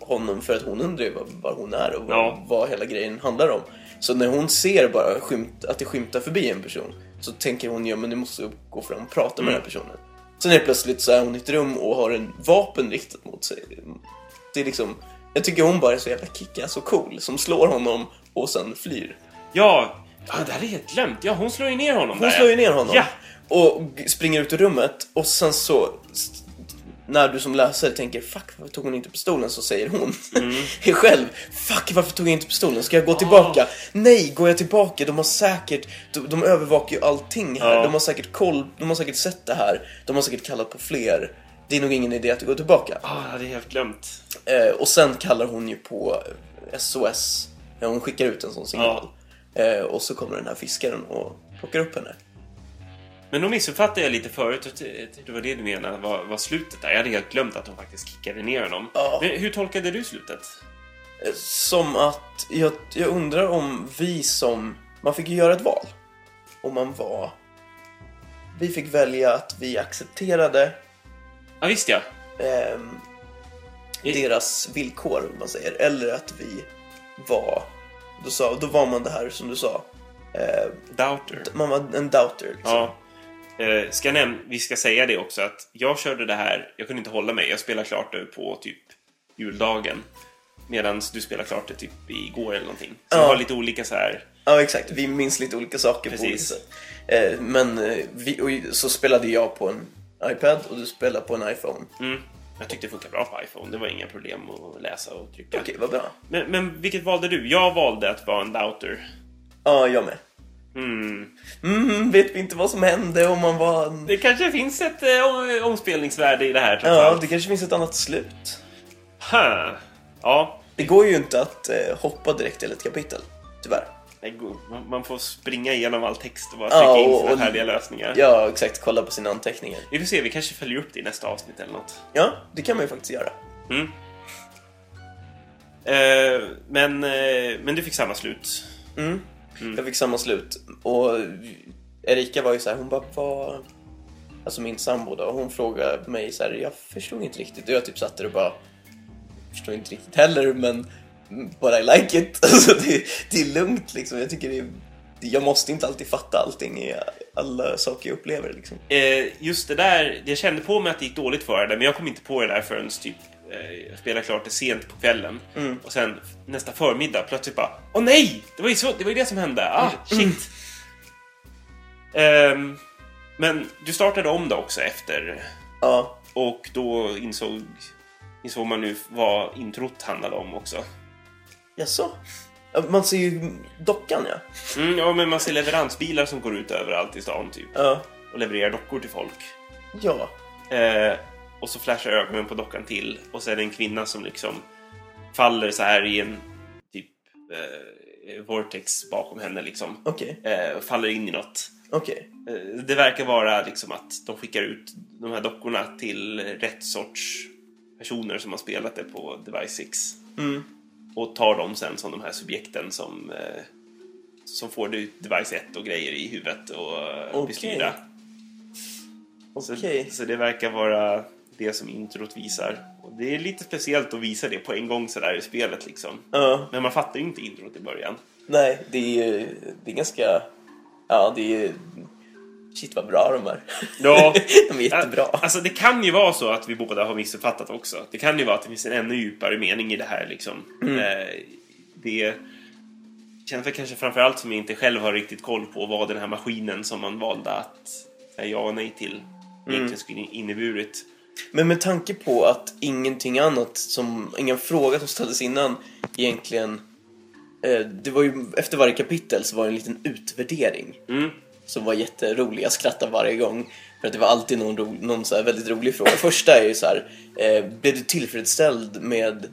A: honom för att hon undrar ju var, var hon är och vad,
B: Ja.
A: vad hela grejen handlar om. Så när hon ser bara skymt, att det skymtar förbi en person så tänker hon ja men nu måste jag gå fram och prata med den här personen. Sen helt plötsligt så är hon i ett rum och har en vapen riktat mot sig. Det är liksom, jag tycker hon bara är så jävla kickass och cool som slår honom och sen flyr.
B: Ja, ja, det hade jag helt glömt. Ja, hon slår ju ner honom
A: Hon
B: där.
A: slår ju ner honom
B: Ja.
A: och springer ut ur rummet och sen så när du som läsare tänker fuck varför tog hon inte pistolen så säger hon själv fuck varför tog jag inte pistolen ska jag gå tillbaka? Nej, går jag tillbaka? De har säkert de, de övervakar ju allting här.
B: Ja.
A: De har säkert koll, de har säkert sett det här. De har säkert kallat på fler. Det är nog ingen idé att gå tillbaka.
B: Ja, jag hade helt glömt.
A: Eh, och sen kallar hon ju på SOS. Ja, hon skickar ut en sån signal. Eh, och så kommer den här fiskaren och plockar upp henne.
B: Men då missuppfattade jag lite förut. Det var det du menade var, var slutet där. Jag hade helt glömt att hon faktiskt kickade ner honom.
A: Ja.
B: Men hur tolkade du slutet?
A: Eh, Som att, jag, jag undrar om vi som, man fick ju göra ett val. Om man var, vi fick välja att vi accepterade
B: Ja, visst ja.
A: ehm, deras villkor, om man säger. Eller att vi var, då, sa, då var man det här som du sa, eh,
B: Doubter.
A: man var en doubter. Liksom.
B: Ja. Eh, ska näm- vi ska säga det också att jag körde det här, jag kunde inte hålla mig. Jag spelade klart det på typ juldagen. Medan du spelar klart det typ igår eller någonting. Så
A: Ja.
B: har lite olika så här.
A: Ja, exakt. Vi minns lite olika saker på
B: Precis.
A: olika sätt. Eh, men eh, vi, så spelade jag på en iPad och du spelade på en iPhone.
B: Mm, jag tyckte det funkar bra på iPhone. Det var inga problem att läsa och trycka.
A: Okej, vad bra.
B: Men, men vilket valde du? Jag valde att vara en louter.
A: Ja, jag med.
B: Mm.
A: Mm, vet vi inte vad som hände om man var en...
B: Det kanske finns ett eh, om- omspelningsvärde i det här
A: Ja,
B: allt.
A: det kanske finns ett annat slut.
B: Ha. Ja,
A: Det går ju inte att eh, hoppa direkt till ett kapitel, tyvärr.
B: Man- får springa igenom all text och bara
A: Ja,
B: trycka in
A: och-
B: sina
A: och-
B: färdiga lösningar.
A: Ja, exakt. Kolla på sina anteckningar.
B: Vi får se, vi kanske följer upp det i nästa avsnitt eller något.
A: Ja, det kan man ju faktiskt göra.
B: Mm. Eh, men, eh, men du fick samma slut.
A: Mm. Jag fick samma slut. Och Erika var ju så här, hon bara, vad... Alltså min sambo då, hon frågade mig så här, jag förstod inte riktigt. Och jag typ satt där och bara, förstår inte riktigt heller, men but I like it. Alltså det, det är lugnt liksom. Jag tycker det är, jag måste inte alltid fatta allting i alla saker jag upplever liksom.
B: Eh, just det där, jag kände på mig att det gick dåligt för det, men jag kom inte på det där förrän typ eh, jag spelade klart det sent på kvällen. Och sen nästa förmiddag plötsligt bara Åh nej! Det var ju, så, det, var ju det som hände. Ah, shit! Ehm, men du startade om det också efter
A: Ja,
B: och då insåg, insåg man nu vad introt handlade om också.
A: Jaså? Ja, Man ser ju dockan ja.
B: Mm, ja, men man ser leveransbilar som går ut överallt i stan typ
A: Ja.
B: och levererar dockor till folk.
A: Ja.
B: Eh, och så flashar ögonen på dockan till och så är det en kvinna som liksom faller så här i en typ eh, vortex bakom henne liksom.
A: Okej.
B: Eh, och faller in i något.
A: Okej.
B: Eh, det verkar vara liksom att de skickar ut de här dockorna till rätt sorts personer som har spelat det på Device 6.
A: Mm.
B: Och tar dem sen som de här subjekten som, eh, som får Device 1 och grejer i huvudet och eh,
A: Okej.
B: blir styrda. Så, så det verkar vara det som introt visar. Och det är lite speciellt att visa det på en gång sådär i spelet liksom.
A: Ja.
B: Men man fattar ju inte introt i början.
A: Nej, det är det är ganska... Ja, det är Shit vad bra de är.
B: Ja.
A: de är jättebra.
B: Alltså det kan ju vara så att vi båda har missuppfattat också. Det kan ju vara att det finns en ännu djupare mening i det här liksom.
A: Mm.
B: Eh, det känns väl kanske framförallt som jag inte själv har riktigt koll på vad den här maskinen som man valde att säga ja och nej till
A: Mm.
B: egentligen skulle inneburit.
A: Men med tanke på att ingenting annat som, ingen fråga som ställdes innan egentligen eh, det var ju, efter varje kapitel så var det en liten utvärdering
B: Mm.
A: Som var jätterolig. Jag skrattar varje gång för att det var alltid någon, ro, någon så väldigt rolig fråga. Första är ju så här, eh, blev du tillfredsställd med,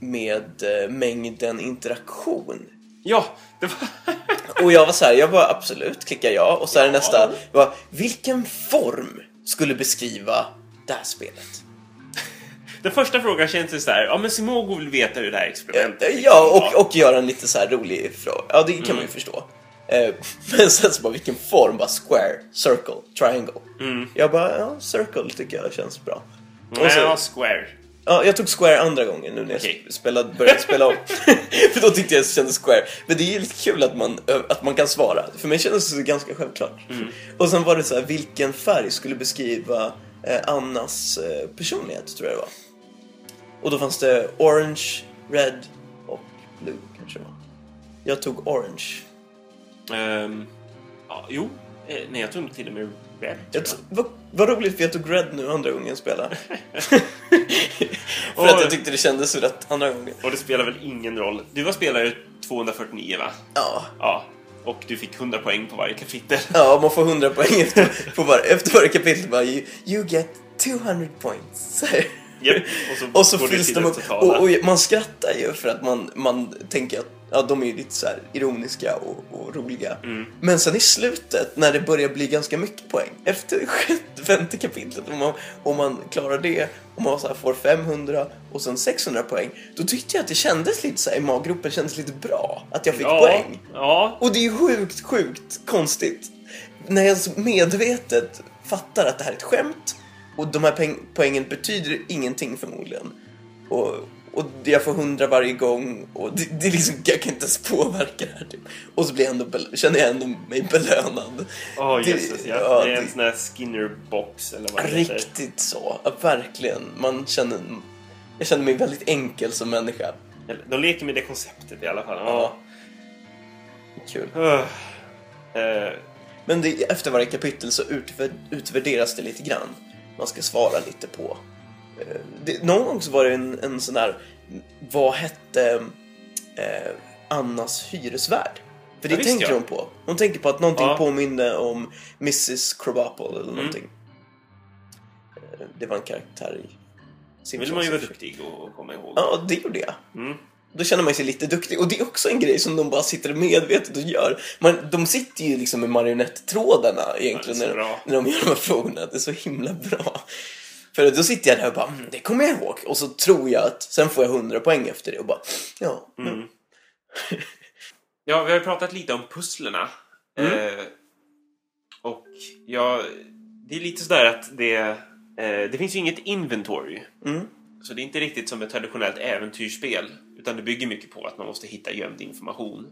A: med eh, mängden interaktion?
B: Ja, det var...
A: Och jag var så här, jag bara absolut, klickar jag. Och så är det nästa, jag bara, vilken form skulle beskriva det här spelet?
B: Den första frågan känns ju så här, ja men Simogo vill veta hur det här experimentet liksom
A: Ja, och, och göra en lite så här rolig fråga. Ja, det kan man ju förstå. Eh, Men sen så bara, vilken form? Bara square, circle, triangle. Jag bara, ja, circle tycker jag känns bra. Och så,
B: Ja, Square.
A: ja, jag tog square andra gången nu när jag spelade, började spela om. För då tyckte jag att det kändes square. Men det är ju lite kul att man, att man kan svara. För mig kändes det ganska självklart. Och sen var det så här, vilken färg skulle beskriva eh, Annas eh, personlighet, tror jag det var. Och då fanns det orange, red och blue kanske det var. Jag tog orange.
B: Ehm, ja, jo. Eh, nej, jag nog till och med Red.
A: Jag
B: tror
A: vad, vad roligt för jag tog red nu andra gången jag spelade. för
B: Och-
A: att jag tyckte det kändes rätt andra gången.
B: Och det spelar väl ingen roll. Du var spelare 249 va?
A: Ja,
B: Ja. Och du fick 100 poäng på varje kapitel.
A: ja man får 100 poäng efter, på var, efter varje kapitel. Bara, you, you get 200 points. Så.
B: Japp, och så
A: Och så fylls de upp. Och, och man skrattar ju för att man, man tänker att ja, de är ju lite så här ironiska och, och roliga.
B: Mm.
A: Men sen i slutet, när det börjar bli ganska mycket poäng, efter sjätte, femte kapitlet, om man, om man klarar det, och man så får 500 och sen 600 poäng, då tyckte jag att det kändes lite så här i maggropen, kändes lite bra att jag fick
B: ja,
A: poäng.
B: Ja,
A: Och det är ju sjukt, sjukt konstigt. När jag medvetet fattar att det här är ett skämt och de här poäng, poängen betyder ingenting förmodligen. Och, och jag får hundra varje gång och det, det är liksom, jag kan inte ens påverka det här typ. Och så blir jag ändå, känner jag ändå mig belönad.
B: Åh
A: Det-
B: ja.
A: ja,
B: det är en sån här Skinner-box eller vad det heter.
A: Riktigt så, ja, verkligen. Man känner, Jag kände mig väldigt enkel som människa.
B: De leker med det konceptet i alla fall.
A: Ja. Kul.
B: Uh, uh,
A: Men det, efter varje kapitel så utvär, utvärderas det lite grann. Man ska svara lite på... det, någon gång så var det en, en sån här... Vad hette eh, Annas hyresvärd? För det
B: Ja,
A: tänker
B: ja.
A: hon på. Hon tänker på att någonting
B: Ja.
A: påminner om Mrs Krabappel eller någonting. Eh, Det var en karaktär i
B: vill man ju vara duktig och komma ihåg.
A: Ja, det gjorde jag.
B: Mm.
A: Då känner man sig lite duktig. Och det är också en grej som de bara sitter medvetet och gör. Man, de sitter ju liksom med marionettrådarna egentligen
B: Ja,
A: när, när de gör de här frågorna. Det är så himla bra. För då sitter jag där och bara, mm, det kommer jag ihåg. Och så tror jag att, sen får jag 100 poäng efter det och bara, ja.
B: Mm. Ja, vi har ju pratat lite om pusslerna.
A: Mm.
B: Eh, och ja, det är lite sådär att det, eh, det finns ju inget inventory.
A: Mm.
B: Så det är inte riktigt som ett traditionellt äventyrsspel. Utan det bygger mycket på att man måste hitta gömd information.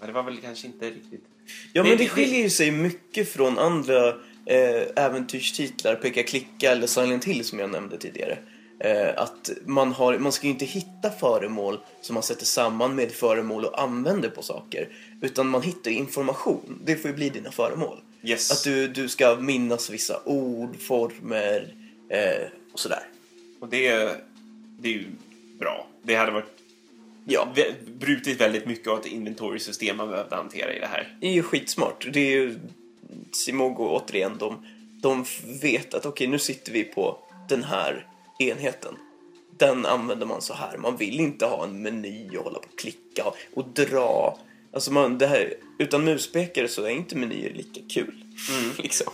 B: Ja, det var väl kanske inte riktigt...
A: Ja, men det
B: det-
A: skiljer ju sig mycket från andra eh, äventyrstitlar, Peka klicka eller Silent Hill som jag nämnde tidigare. Eh, att man, har, man ska ju inte hitta föremål som man sätter samman med föremål och använder på saker. Utan man hittar information. Det får ju bli dina föremål.
B: Yes.
A: Att du, du ska minnas vissa ord, former eh, och sådär.
B: Och det, det är ju bra. Det hade varit
A: Ja,
B: brutit väldigt mycket av ett inventory-system man behövde hantera i det här.
A: det är ju skitsmart. Det är ju Simogo återigen, de, de vet att okej, nu sitter vi på den här enheten. Den använder man så här. Man vill inte ha en meny och hålla på och klicka och, dra. Alltså man, det här, utan muspekare så är inte menyer lika kul. liksom.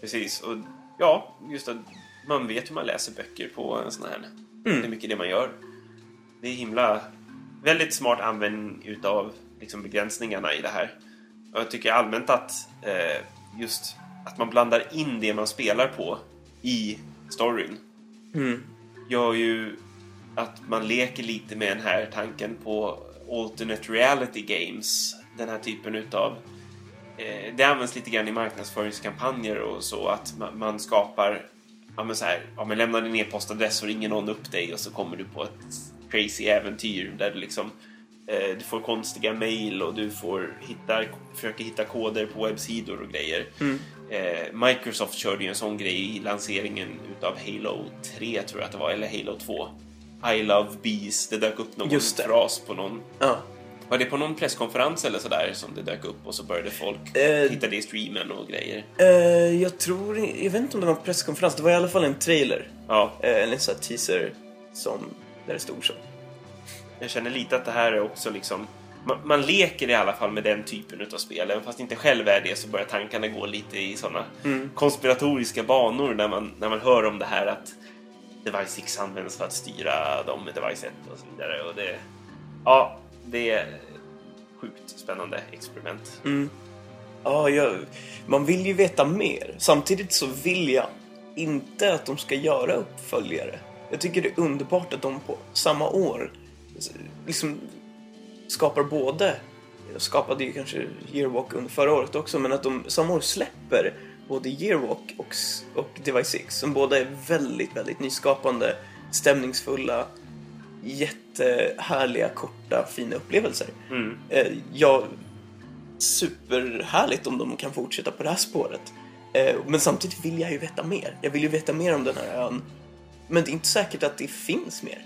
B: Precis. Och ja, just att man vet hur man läser böcker på en sån här. Det är mycket det man gör. Det är himla... Väldigt smart användning utav liksom, begränsningarna i det här. Och jag tycker allmänt att eh, just att man blandar in det man spelar på i storyn gör ju att man leker lite med den här tanken på alternate reality games. Den här typen utav eh, det används lite grann i marknadsföringskampanjer och så att man, man skapar ja men så här, ja men lämna din e-postadress och ringer någon upp dig och så kommer du på ett crazy äventyr där du liksom du får konstiga mail och du får hitta, försöka hitta koder på webbsidor och grejer. Eh, Microsoft körde ju en sån grej i lanseringen utav Halo 3 tror jag att det var, eller Halo 2. I love bees, det dök upp någon fras på någon
A: Ja.
B: var det på någon presskonferens eller sådär som det dök upp och så började folk
A: Eh,
B: hitta det i streamen och grejer?
A: Eh, jag tror, jag vet inte om det var en presskonferens, det var i alla fall en trailer.
B: Ja,
A: Eh, en sån här teaser som, där det stod så.
B: Jag känner lite att det här är också liksom... Man, man leker i alla fall med den typen av spel. Även fast inte själv är det så börjar tankarna gå lite i såna konspiratoriska banor när man, när man hör om det här att Device 6 används för att styra dem med Device 1 och så vidare. Och det, ja, det är sjukt spännande experiment.
A: Ja, jag, man vill ju veta mer. Samtidigt så vill jag inte att de ska göra uppföljare. Jag tycker det är underbart att de på samma år liksom skapar både, skapade ju kanske Yearwalk under förra året också, men att de samma år släpper både Yearwalk och, och Device 6 som båda är väldigt, väldigt nyskapande, stämningsfulla, jättehärliga, korta, fina upplevelser. Eh, jag superhärligt om de kan fortsätta på det här spåret. Eh, men samtidigt vill jag ju veta mer. Jag vill ju veta mer om den här ön. Men det är inte säkert att det finns mer.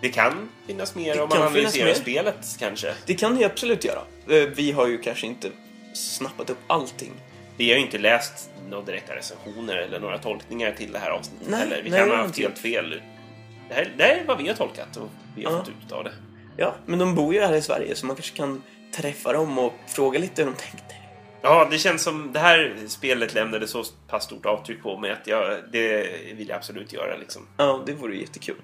B: Det kan finnas mer
A: Det
B: om man analyserar spelet kanske.
A: Det kan det absolut göra. Eh, vi har ju kanske inte snappat upp allting.
B: Vi har ju inte läst några direkta recensioner eller några tolkningar till det här avsnittet
A: Nej,
B: heller. Vi
A: nej,
B: kan ha haft helt fel. Det här, det här är vad vi har tolkat och vi har
A: Ja.
B: fått ut av det.
A: Ja, men de bor ju här i Sverige så man kanske kan träffa dem och fråga lite hur de tänkte.
B: Ja, det känns som det här spelet lämnade så pass stort avtryck på mig att jag, det vill jag absolut göra liksom.
A: Ja, det vore jättekul.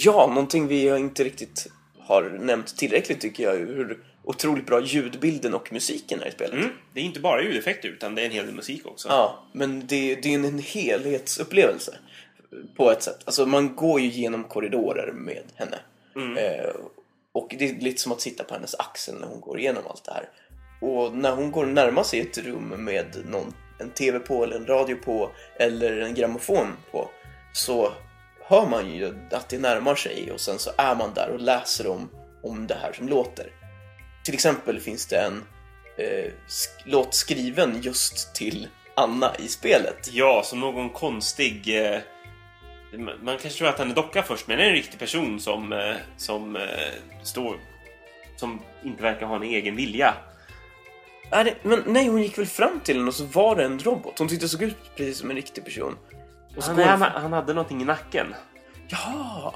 A: Ja, någonting vi inte riktigt har nämnt tillräckligt tycker jag hur otroligt bra ljudbilden och musiken är i spelet.
B: Mm. Det är inte bara ljudeffekter utan det är en hel del musik också.
A: Ja, men det, det är en, en helhetsupplevelse på ett sätt. Alltså man går ju genom korridorer med henne. Eh, och det är lite som att sitta på hennes axel när hon går igenom allt det här. Och när hon går närma sig ett rum med någon, en TV på eller en radio på eller en grammofon på så hör man ju att det närmar sig och sen så är man där och läser om, om det här som låter. Till exempel finns det en eh, sk- låt skriven just till Anna i spelet.
B: Ja, som någon konstig... Eh, man kanske tror att han är docka först, men det är en riktig person som, eh, som eh, står... Som inte verkar ha en egen vilja.
A: Det, men nej, hon gick väl fram till henne och så var det en robot. Hon tyckte det såg ut precis som en riktig person. Och
B: Han, han, han hade någonting i nacken.
A: Ja!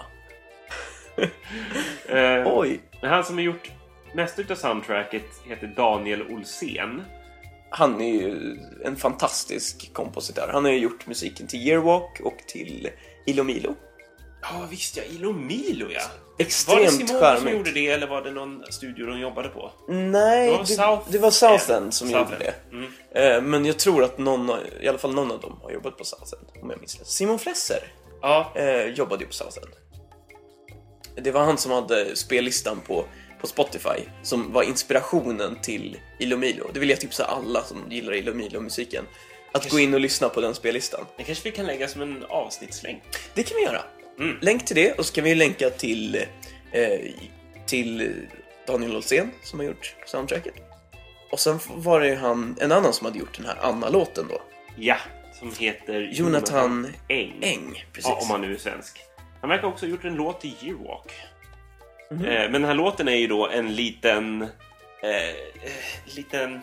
B: Eh,
A: Oj!
B: han som har gjort mest utav soundtracket heter Daniel Olsén.
A: Han är ju en fantastisk kompositör. Han har ju gjort musiken till Yearwalk och till Ilomilo.
B: Ja, visst ja. Ilomilo, ja. Var det
A: Extremt
B: Simone som
A: charmigt.
B: gjorde det eller var det någon studio de jobbade på?
A: Nej,
B: Det var
A: det,
B: South
A: det var Southend som
B: Southend.
A: gjorde det.
B: Mm.
A: Eh, Men jag tror att någon, i alla fall någon av dem har jobbat på Southend, om jag minns rätt. Simon Flesser
B: Ja,
A: eh, jobbade ju på Southend. Det var han som hade spellistan på, på Spotify, som var inspirationen till Ilomilo. Det vill jag tipsa alla som gillar Ilomilo-musiken. Att gå in och lyssna på den spellistan.
B: det kanske vi kan lägga som en avsnittslänk.
A: Det kan vi göra.
B: Mm.
A: Länk till det och så kan vi länka till, eh, till Daniel Olsén som har gjort soundtracket. Och sen var det ju han, en annan som hade gjort den här Anna-låten då.
B: Ja, som heter
A: Jonathan
B: Eng.
A: Eng, precis.
B: Ja, om han nu är svensk. Han verkar också ha gjort en låt till Yearwalk.
A: Mhm.
B: Eh, men den här låten är ju då en liten... Eh, eh, liten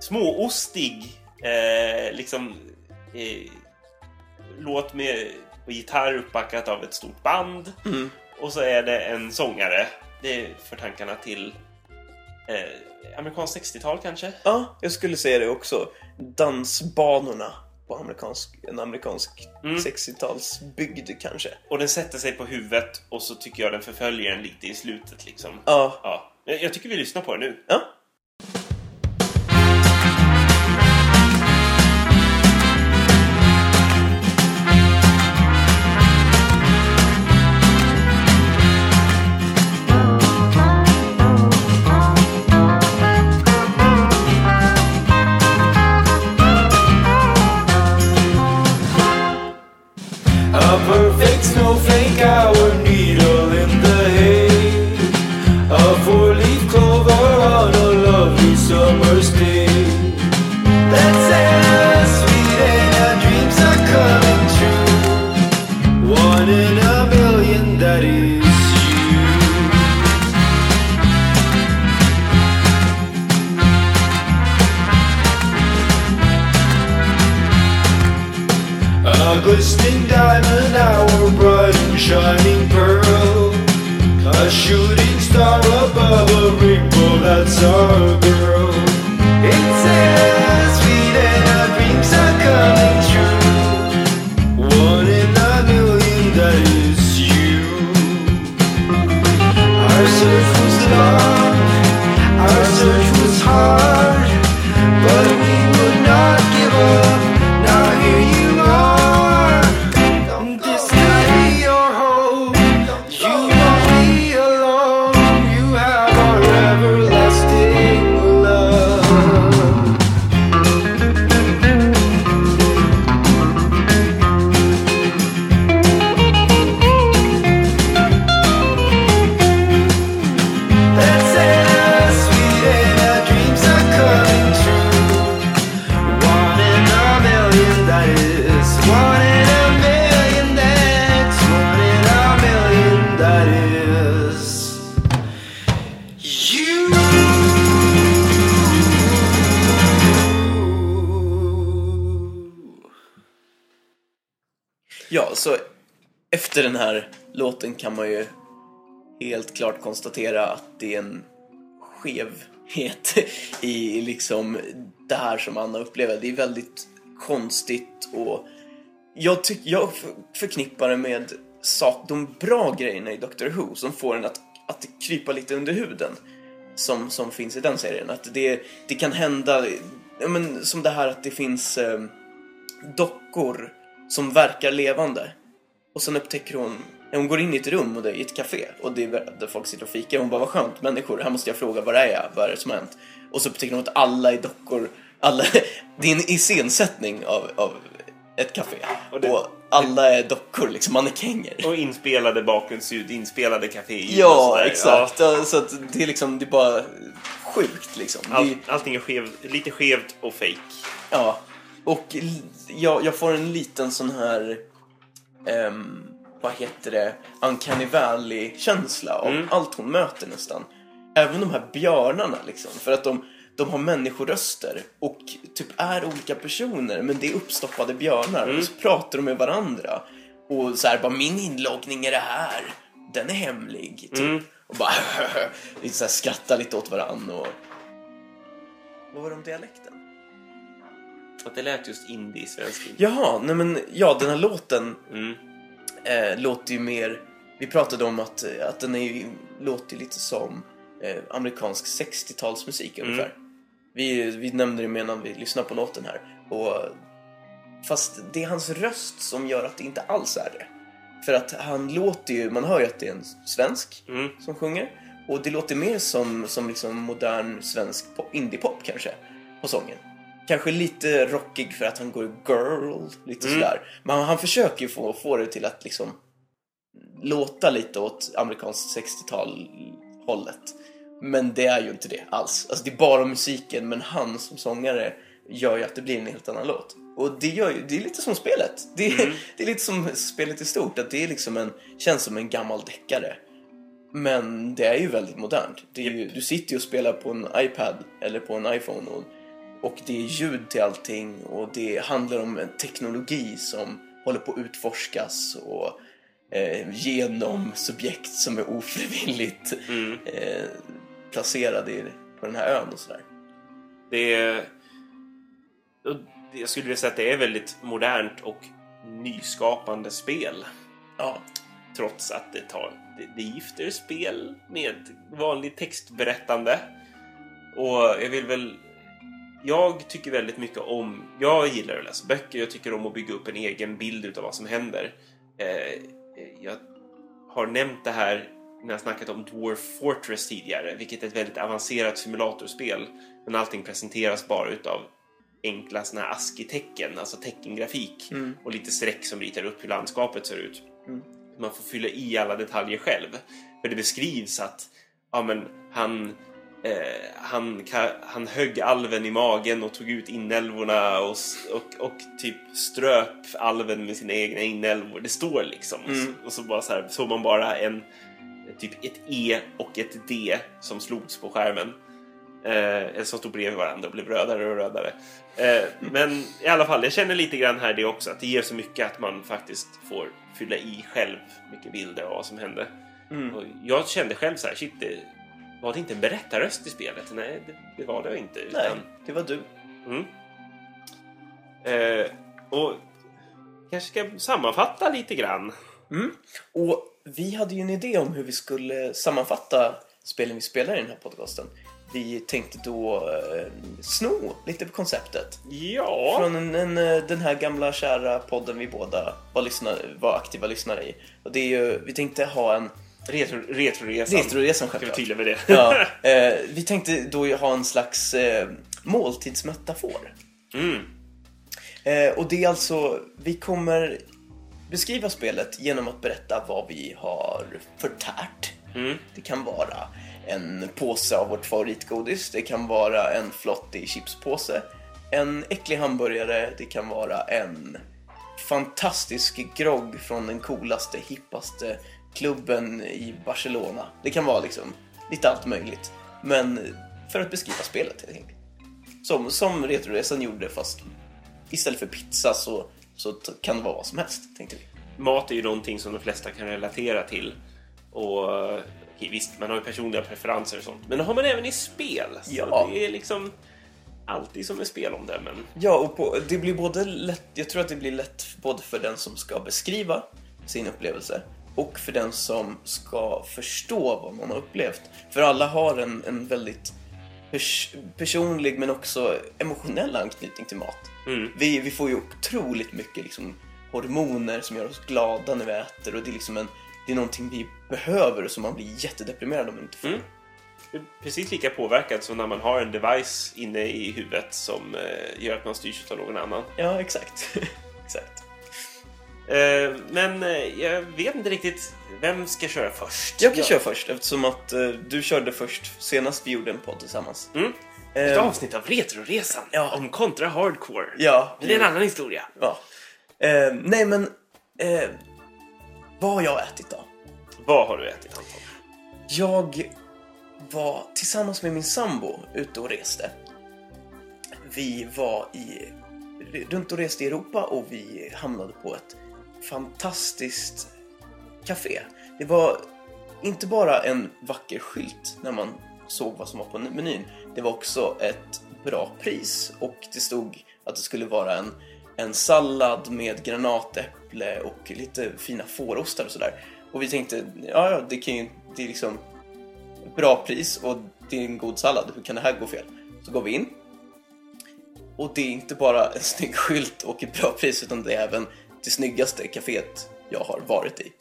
B: småostig eh, liksom eh, låt med på gitarr uppbackat av ett stort band.
A: Mm.
B: Och så är det en sångare. Det för tankarna till eh, amerikanskt 60-tal kanske.
A: Ja, jag skulle säga det också. Dansbanorna på amerikansk, en amerikansk
B: Mm.
A: 60-talsbygd kanske.
B: Och den sätter sig på huvudet och så tycker jag den förföljer en lite i slutet liksom.
A: Ja,
B: Ja, jag tycker vi lyssnar på det nu.
A: ja. Konstatera att det är en skevhet i liksom det här som Anna upplever. Det är väldigt konstigt och jag, tyck, jag förknippar det med sak, de bra grejerna i Doctor Who som får en att, att krypa lite under huden. Som, som finns i den serien. Att det, det kan hända, ja, men, som det här att det finns eh, dockor som verkar levande. Och sen upptäcker hon, hon går in i ett rum och det är ett café och det är där folk sitter och fikar. Hon bara, vad skönt, människor, här måste jag fråga, var är jag? Vad är det som har hänt? Och så upptäcker hon att alla är dockor, alla, det är en iscensättning av, av ett café. Och,
B: Och det-
A: alla är dockor, liksom mannekänger.
B: Och inspelade bakgrundsljud, inspelade och
A: Ja, exakt. Ja, Så att det är liksom, det är bara sjukt liksom.
B: Ja,
A: Det,
B: all, allting är skev, lite skevt och fake.
A: ja. Och jag, jag får en liten sån här, ehm, vad heter det, Uncanny Valley-känsla av
B: Mm.
A: allt hon möter nästan. Även de här björnarna liksom. För att de, de har människoröster och typ är olika personer men det är uppstoppade björnar
B: Mm.
A: och så pratar de med varandra. Och så här bara min inloggning är det här. Den är hemlig. Typ.
B: Mm.
A: Och bara så här, skrattar lite åt varandra och... Vad var det om dialekten?
B: Att det lät just indie svensk.
A: Jaha, nej men ja den här låten
B: Mm.
A: Eh, låter ju mer... Vi pratade om att, eh, att den är ju, låter lite som eh, amerikansk 60-talsmusik ungefär. Vi, vi nämnde det medan vi lyssnade på låten här. Och, fast det är hans röst som gör att det inte alls är det. För att han låter ju, man hör ju att det är en svensk
B: Mm.
A: som sjunger. Och det låter mer som, som liksom modern svensk pop, indiepop kanske, på sången. Kanske lite rockig för att han går girl, lite sådär. Men han, försöker ju få, få det till att liksom låta lite åt amerikanskt 60-tal hållet. Men det är ju inte det alls. Alltså det är bara musiken, men han som sångare gör ju att det blir en helt annan låt. Och det, gör ju, det är lite som spelet. Det är, det är lite som spelet i stort, att det är liksom en, känns som en gammal deckare. Men det är ju väldigt modernt. Det är ju, du sitter ju och spelar på en iPad eller på en iPhone och, och det är ljud till allting och det handlar om en teknologi som håller på att utforskas och eh, genom subjekt som är ofrivilligt eh, placerade i, på den här ön och sådär.
B: Det är... Jag skulle vilja säga att det är väldigt modernt och nyskapande spel.
A: Ja,
B: Trots att det tar... Det, det gifter spel med vanlig textberättande. Och jag vill väl... Jag tycker väldigt mycket om... Jag gillar att läsa böcker. Jag tycker om att bygga upp en egen bild utav vad som händer. Eh, jag har nämnt det här när jag snackat om Dwarf Fortress tidigare, vilket är ett väldigt avancerat simulatorspel. Men allting presenteras bara utav enkla såna här ASCII-tecken, alltså teckengrafik och lite streck som ritar upp hur landskapet ser ut. Man får fylla i alla detaljer själv. För det beskrivs att ja, men, han, eh, han, han högg alven i magen och tog ut inälvorna och, och, och typ ströp alven med sina egna inälvor. Det står liksom. Och, så, och så bara så här, såg man bara en typ ett E och ett D som slogs på skärmen. Eh, eller som stod bredvid varandra och blev rödare och rödare. Eh, men i alla fall, jag känner lite grann här det också, att det ger så mycket att man faktiskt får fylla i själv mycket bilder av vad som hände. Och jag kände själv så här, shit, det, var det inte en berättarröst i spelet? Nej, det, det var det inte.
A: nej,
B: Utan,
A: det var du.
B: Mm. Eh, och kanske ska sammanfatta lite grann.
A: Och vi hade ju en idé om hur vi skulle sammanfatta spelen vi spelar i den här podcasten. Vi tänkte då eh, sno lite på konceptet.
B: Ja.
A: Från en, en, eh, den här gamla kära podden vi båda var, lyssna, var aktiva lyssnare i. Och det är ju, vi tänkte ha en
B: Retro, retroresan.
A: Retroresan
B: Ska vi
A: självklart.
B: tydliga med det?
A: Ja, eh, vi tänkte då ha en slags eh, måltidsmetafor.
B: Mm.
A: Eh, och det är alltså, vi kommer beskriva spelet genom att berätta vad vi har förtärt.
B: Mm.
A: Det kan vara en påse av vårt favoritgodis, det kan vara en flottig chipspåse, en äcklig hamburgare, det kan vara en fantastisk grogg från den coolaste, hippaste klubben i Barcelona. Det kan vara liksom lite allt möjligt. Men för att beskriva spelet helt enkelt. Som, som Retroresan gjorde fast istället för pizza så, så kan det vara vad som helst, tänkte vi.
B: Mat är ju någonting som de flesta kan relatera till. Och eh, visst, man har ju personliga preferenser och sånt. Men det har man även i spel. Så
A: Ja.
B: det är liksom alltid som med spelomdömen.
A: Ja, och på, det blir både lätt, jag tror att det blir lätt både för den som ska beskriva sin upplevelse och för den som ska förstå vad man har upplevt. För alla har en, en väldigt pers personlig men också emotionell anknytning till mat.
B: Mm.
A: Vi, vi får ju otroligt mycket liksom, hormoner som gör oss glada när vi äter och det är liksom en, det är någonting vi behöver och som man blir jättedeprimerad om man inte får.
B: Mm. Precis lika påverkad som när man har en device inne i huvudet som eh, gör att man styrs av någon annan.
A: Ja, exakt. Exakt.
B: Eh, men eh, jag vet inte riktigt vem ska köra först.
A: Jag kan
B: Ja.
A: köra först eftersom att eh, du körde först senast vi gjorde en podd tillsammans.
B: Mm. Ett avsnitt av Retroresan
A: Ja.
B: om kontra hardcore.
A: ja.
B: Men det är en annan historia.
A: ja. Eh, nej men, eh, vad har jag ätit då?
B: Vad har du ätit Anton?
A: Jag var tillsammans med min sambo ute och reste. Vi var i, runt och reste i Europa och vi hamnade på ett fantastiskt café. Det var inte bara en vacker skylt när man såg vad som var på menyn. Det var också ett bra pris och det stod att det skulle vara en, en sallad med granatäpple och lite fina fårostar och sådär. Och vi tänkte, ja, ja det kan ju, det är liksom bra pris och det är en god sallad. Hur kan det här gå fel? Så går vi in. Och det är inte bara en snygg skylt och ett bra pris utan det är även det snyggaste kaféet jag har varit i.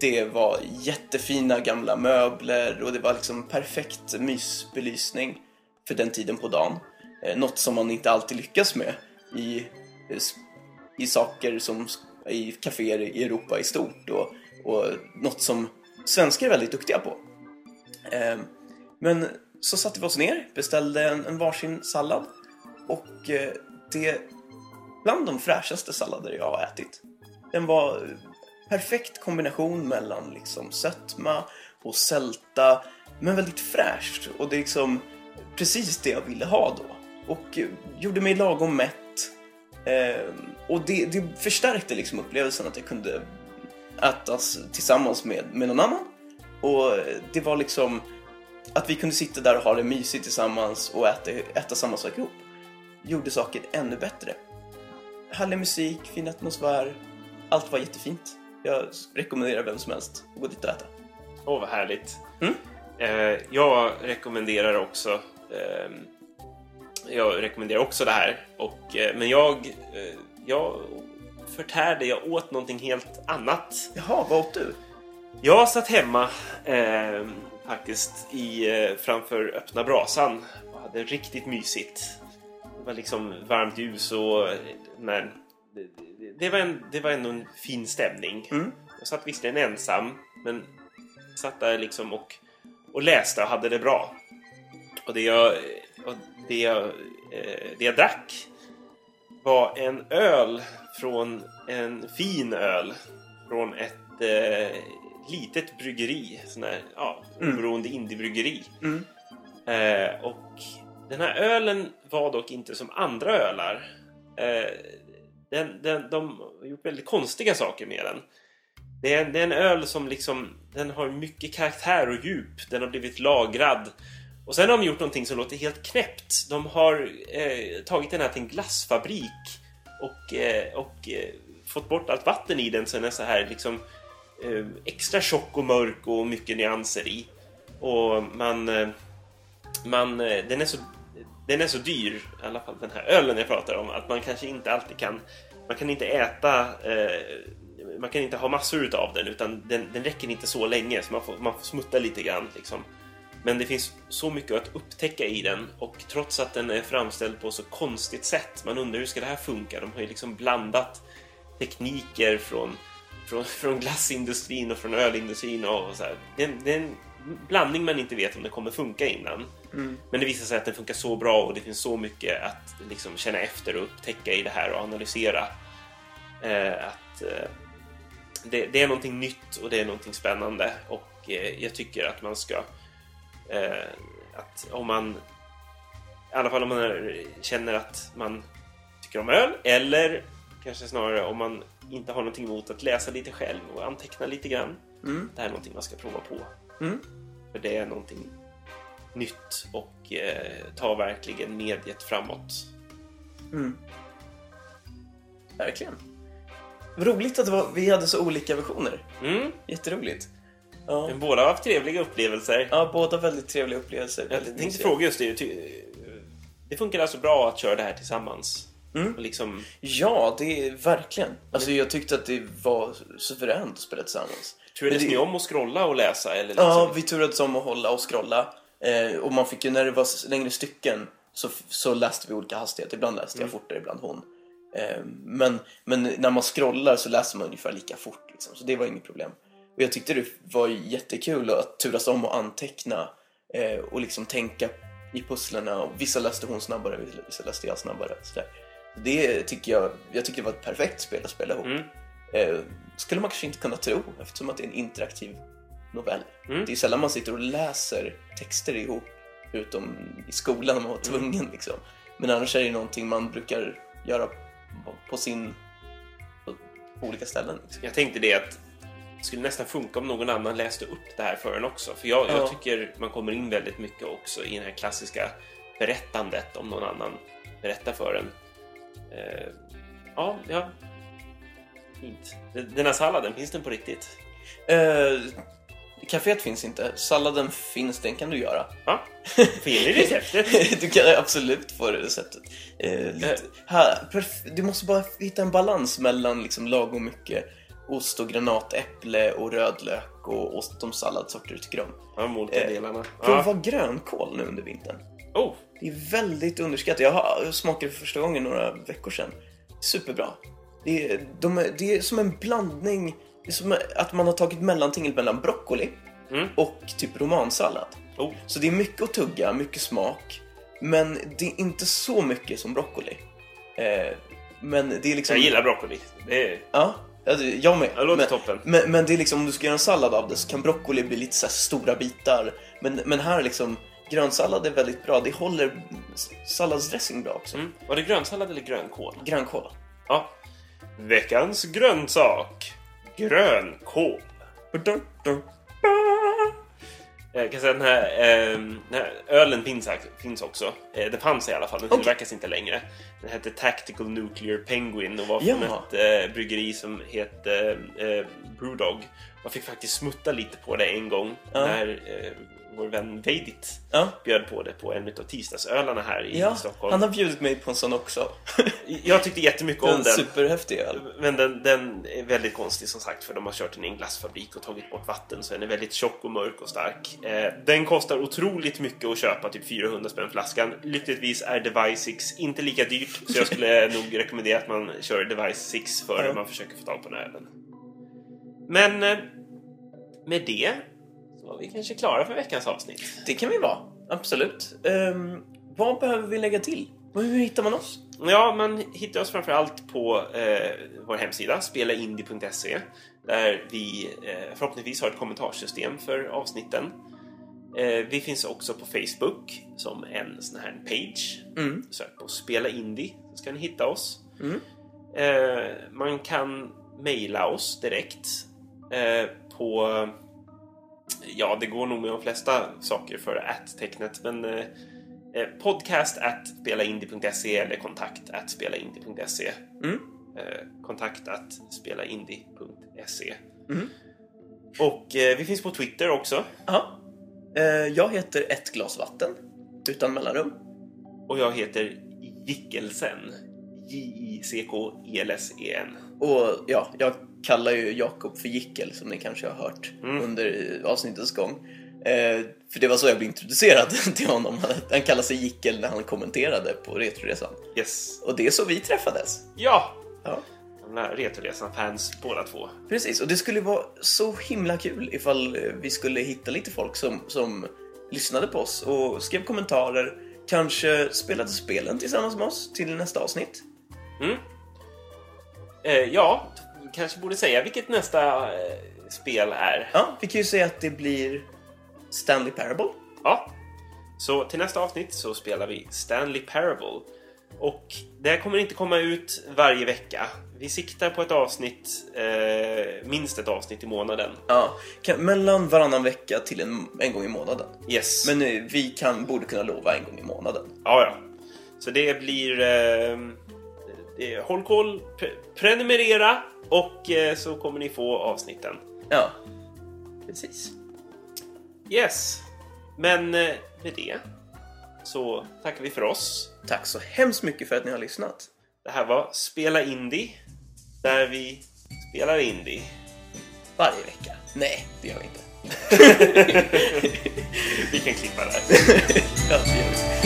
A: Det var jättefina gamla möbler och det var liksom perfekt mysbelysning för den tiden på dagen. Eh, något som man inte alltid lyckas med i, eh, i saker som i kaféer i Europa i stort och, och något som svenskar är väldigt duktiga på. Eh, men så satte vi oss ner, beställde en, en varsin sallad och det bland de fräschaste sallader jag har ätit. Den var perfekt kombination mellan liksom sötma och sälta men väldigt fräscht och det är liksom precis det jag ville ha då och eh, gjorde mig lagom mätt eh, och det, det förstärkte liksom upplevelsen att jag kunde ätas tillsammans med, med någon annan och eh, det var liksom att vi kunde sitta där och ha det mysigt tillsammans och äta, äta samma sak ihop gjorde saker ännu bättre. Härlig musik, fin atmosfär, allt var jättefint. Jag rekommenderar vem som helst att gå dit och äta.
B: Åh, vad härligt.
A: Mm.
B: Eh, jag rekommenderar också ehm, jag rekommenderar också det här. Och, eh, men jag, eh, jag förtärde, jag åt någonting helt annat.
A: Jaha, vad åt du?
B: Jag satt hemma eh, faktiskt i, eh, framför öppna brasan och hade riktigt mysigt. Var liksom varmt ljus och men, det, det, var en, det var ändå en fin stämning.
A: Mm.
B: Jag satt visserligen ensam men satt där liksom och, och läste och hade det bra. Och det jag, och det jag, eh, det jag drack var en öl från en fin öl från ett eh, litet bryggeri. Sån här, ja, oberoende indiebryggeri.
A: Mm.
B: Eh, och den här ölen var dock inte som andra ölar. Eh, den, den, de har gjort väldigt konstiga saker med den. Det är, det är en öl som liksom, den har mycket karaktär och djup. Den har blivit lagrad. Och sen har de gjort någonting som låter helt knäppt. De har eh, tagit den här till en glassfabrik och, eh, och eh, fått bort allt vatten i den så den är så här liksom eh, extra tjock och mörk och mycket nyanser i. Och man, eh, man eh, den, är så, den är så dyr, i alla fall den här ölen jag pratar om, att man kanske inte alltid kan man kan inte äta eh, man kan inte ha massor utav den utan den, den räcker inte så länge så man får, man får smutta lite grann liksom. Men det finns så mycket att upptäcka i den och trots att den är framställd på så konstigt sätt, man undrar hur ska det här funka? De har ju liksom blandat tekniker från, från, från glassindustrin och från ölindustrin och så här. Den, den blandning man inte vet om det kommer funka innan. Men det visar sig att den funkar så bra och det finns så mycket att liksom känna efter och upptäcka i det här och analysera. Eh, att eh, det, det är någonting nytt och det är någonting spännande och eh, jag tycker att man ska eh, att om man i alla fall om man känner att man tycker om öl eller kanske snarare om man inte har någonting emot att läsa lite själv och anteckna lite grann.
A: Mm.
B: Det här är någonting man ska prova på.
A: Mm.
B: För det är någonting nytt och eh, tar verkligen mediet framåt.
A: Mm. Verkligen. Roligt att var, vi hade så olika versioner.
B: Mm.
A: Jätteroligt. Ja,
B: Men båda har haft trevliga upplevelser.
A: ja båda väldigt trevliga upplevelser.
B: Jag tänkte fråga just det. Det funkar alltså bra att köra det här tillsammans?
A: Mm.
B: Liksom,
A: Ja, det är verkligen. Alltså jag tyckte att det var suveränt att spela tillsammans.
B: Turades
A: det-
B: ni om att scrolla och läsa? Eller liksom?
A: Ja, vi turades om att hålla och scrolla. Eh, och man fick ju, när det var längre stycken så, så läste vi olika hastigheter. Ibland läste jag fortare, ibland hon. Eh, men, men när man scrollar så läser man ungefär lika fort. Liksom, så det var inget problem. Och jag tyckte det var jättekul att turas om och anteckna eh, och liksom tänka i pusslerna. Och vissa läste hon snabbare, vissa läste jag snabbare. Så där. Det tycker jag, jag tycker det var ett perfekt spel att spela ihop.
B: Mm.
A: Eh, skulle man kanske inte kunna tro eftersom att det är en interaktiv novell.
B: Mm.
A: Det är sällan man sitter och läser texter ihop utom i skolan om man var tvungen liksom. Men annars är det någonting man brukar göra på- sin på, olika ställen. Liksom.
B: Jag tänkte det att det skulle nästan funka om någon annan läste upp det här för en också. För jag, jag
A: Ja.
B: tycker man kommer in väldigt mycket också i det här klassiska berättandet om någon annan berättar för en. Eh, ja, ja. Fint. Den här salladen, finns den på riktigt?
A: Eh, Caféet finns inte, salladen finns, den kan du göra.
B: Ja, få in i receptet.
A: du kan absolut få det receptet. Eh, lite, här, perf- du måste bara hitta en balans mellan liksom lagom mycket ost och granatäpple och rödlök och ost de salladssorter du tycker om.
B: Ja, de olika
A: Eh. Prova
B: Ja.
A: grönkål nu under vintern.
B: Oh,
A: Det är väldigt underskattat. Jag smakat för första gången några veckor sedan. Superbra. Det är, de det är som en blandning. Det är som att man har tagit mellantinget mellan broccoli
B: Mm.
A: och typ romansallad.
B: oh.
A: Så det är mycket att tugga, mycket smak. Men det är inte så mycket som broccoli. Eh, men det är liksom...
B: Jag gillar broccoli. Det är...
A: Ja, jag med.
B: Det låter
A: men,
B: toppen.
A: Men, men det är liksom, om du ska göra en sallad av det så kan broccoli bli lite så stora bitar. Men, men här liksom, grönsallad är väldigt bra. Det håller salladsdressing bra också.
B: Mm. Var det grönsallad eller grönkål?
A: Grönkål.
B: Ja. Veckans grönsak. Grönkål. Jag kan säga den här, eh, den här ölen finns, finns också. Eh, den fanns i alla fall, den
A: Okej.
B: tillverkas inte längre. Den hette Tactical Nuclear Penguin och var från
A: Jaha.
B: ett eh, bryggeri som hette eh, Brewdog. Man fick faktiskt smutta lite på det en gång
A: Ja.
B: när eh, vår vän Veidit
A: Ja.
B: bjöd på det på en av tisdagsölarna här i
A: Ja,
B: Stockholm.
A: han har bjudit mig på en sån också.
B: Jag tyckte jättemycket
A: en
B: om den.
A: superhäftig öl.
B: Men den, den är väldigt konstig som sagt för de har kört den i en glassfabrik och tagit bort vatten så den är väldigt tjock och mörk och stark. Eh, den kostar otroligt mycket att köpa, typ 400 spänn flaskan. Lyckligtvis är Device 6 inte lika dyrt så jag skulle nog rekommendera att man kör Device 6 före
A: Ja.
B: man försöker få tag på den här ölen. Men eh, med det var vi kanske klara för veckans avsnitt.
A: Det kan vi vara, absolut. Ehm, vad behöver vi lägga till? Hur hittar man oss?
B: Ja, man hittar oss framförallt på eh, vår hemsida, spelaindie.se, där vi eh, förhoppningsvis har ett kommentarssystem för avsnitten. Eh, vi finns också på Facebook som en sån här page.
A: Mm.
B: Sök på Spela Indie så ska ni hitta oss.
A: Mm.
B: Eh, man kan mejla oss direkt eh, på Ja, det går nog med de flesta saker för att-tecknet, men eh, eh, podcast at spelaindie.se eller kontakt at spelaindie.se.
A: Mm.
B: Eh, kontakt at spelaindie.se.
A: Mm.
B: Och eh, vi finns på Twitter också.
A: Ja. Eh, jag heter ett glas vatten, utan mellanrum.
B: Och jag heter Jickelsen. J-I-C-K-E-L-S-E-N.
A: Och ja, jag kallar ju Jakob för Jickel, som ni kanske har hört
B: Mm.
A: under avsnittets gång. Eh, för det var så jag blev introducerad till honom. Han, kallade sig Jickel när han kommenterade på Retroresan.
B: Yes.
A: Och det är så vi träffades.
B: Ja!
A: Ja.
B: Gamla Retoresan-fans båda två.
A: Precis, och det skulle vara så himla kul ifall eh, vi skulle hitta lite folk som, som lyssnade på oss och skrev kommentarer, kanske spelade spelen tillsammans med oss till nästa avsnitt.
B: Mm. Eh, ja, kanske borde säga vilket nästa eh, spel är.
A: Ja, vi kan ju säga att det blir Stanley Parable.
B: Ja. Så till nästa avsnitt så spelar vi Stanley Parable. Och det här kommer inte komma ut varje vecka. Vi siktar på ett avsnitt, eh, minst ett avsnitt i månaden.
A: Ja, kan, mellan varannan vecka till en, en gång i månaden.
B: Yes.
A: Men eh, vi kan, borde kunna lova en gång i månaden.
B: Ja, ja. Så det blir... Eh, håll koll, pre prenumerera och eh, så kommer ni få avsnitten.
A: Ja, precis.
B: Yes. Men eh, med det så tackar vi för oss.
A: Tack så hemskt mycket för att ni har lyssnat.
B: Det här var Spela Indie, där vi spelar indie.
A: Varje vecka. Nej, det gör vi inte.
B: Vi kan klippa där.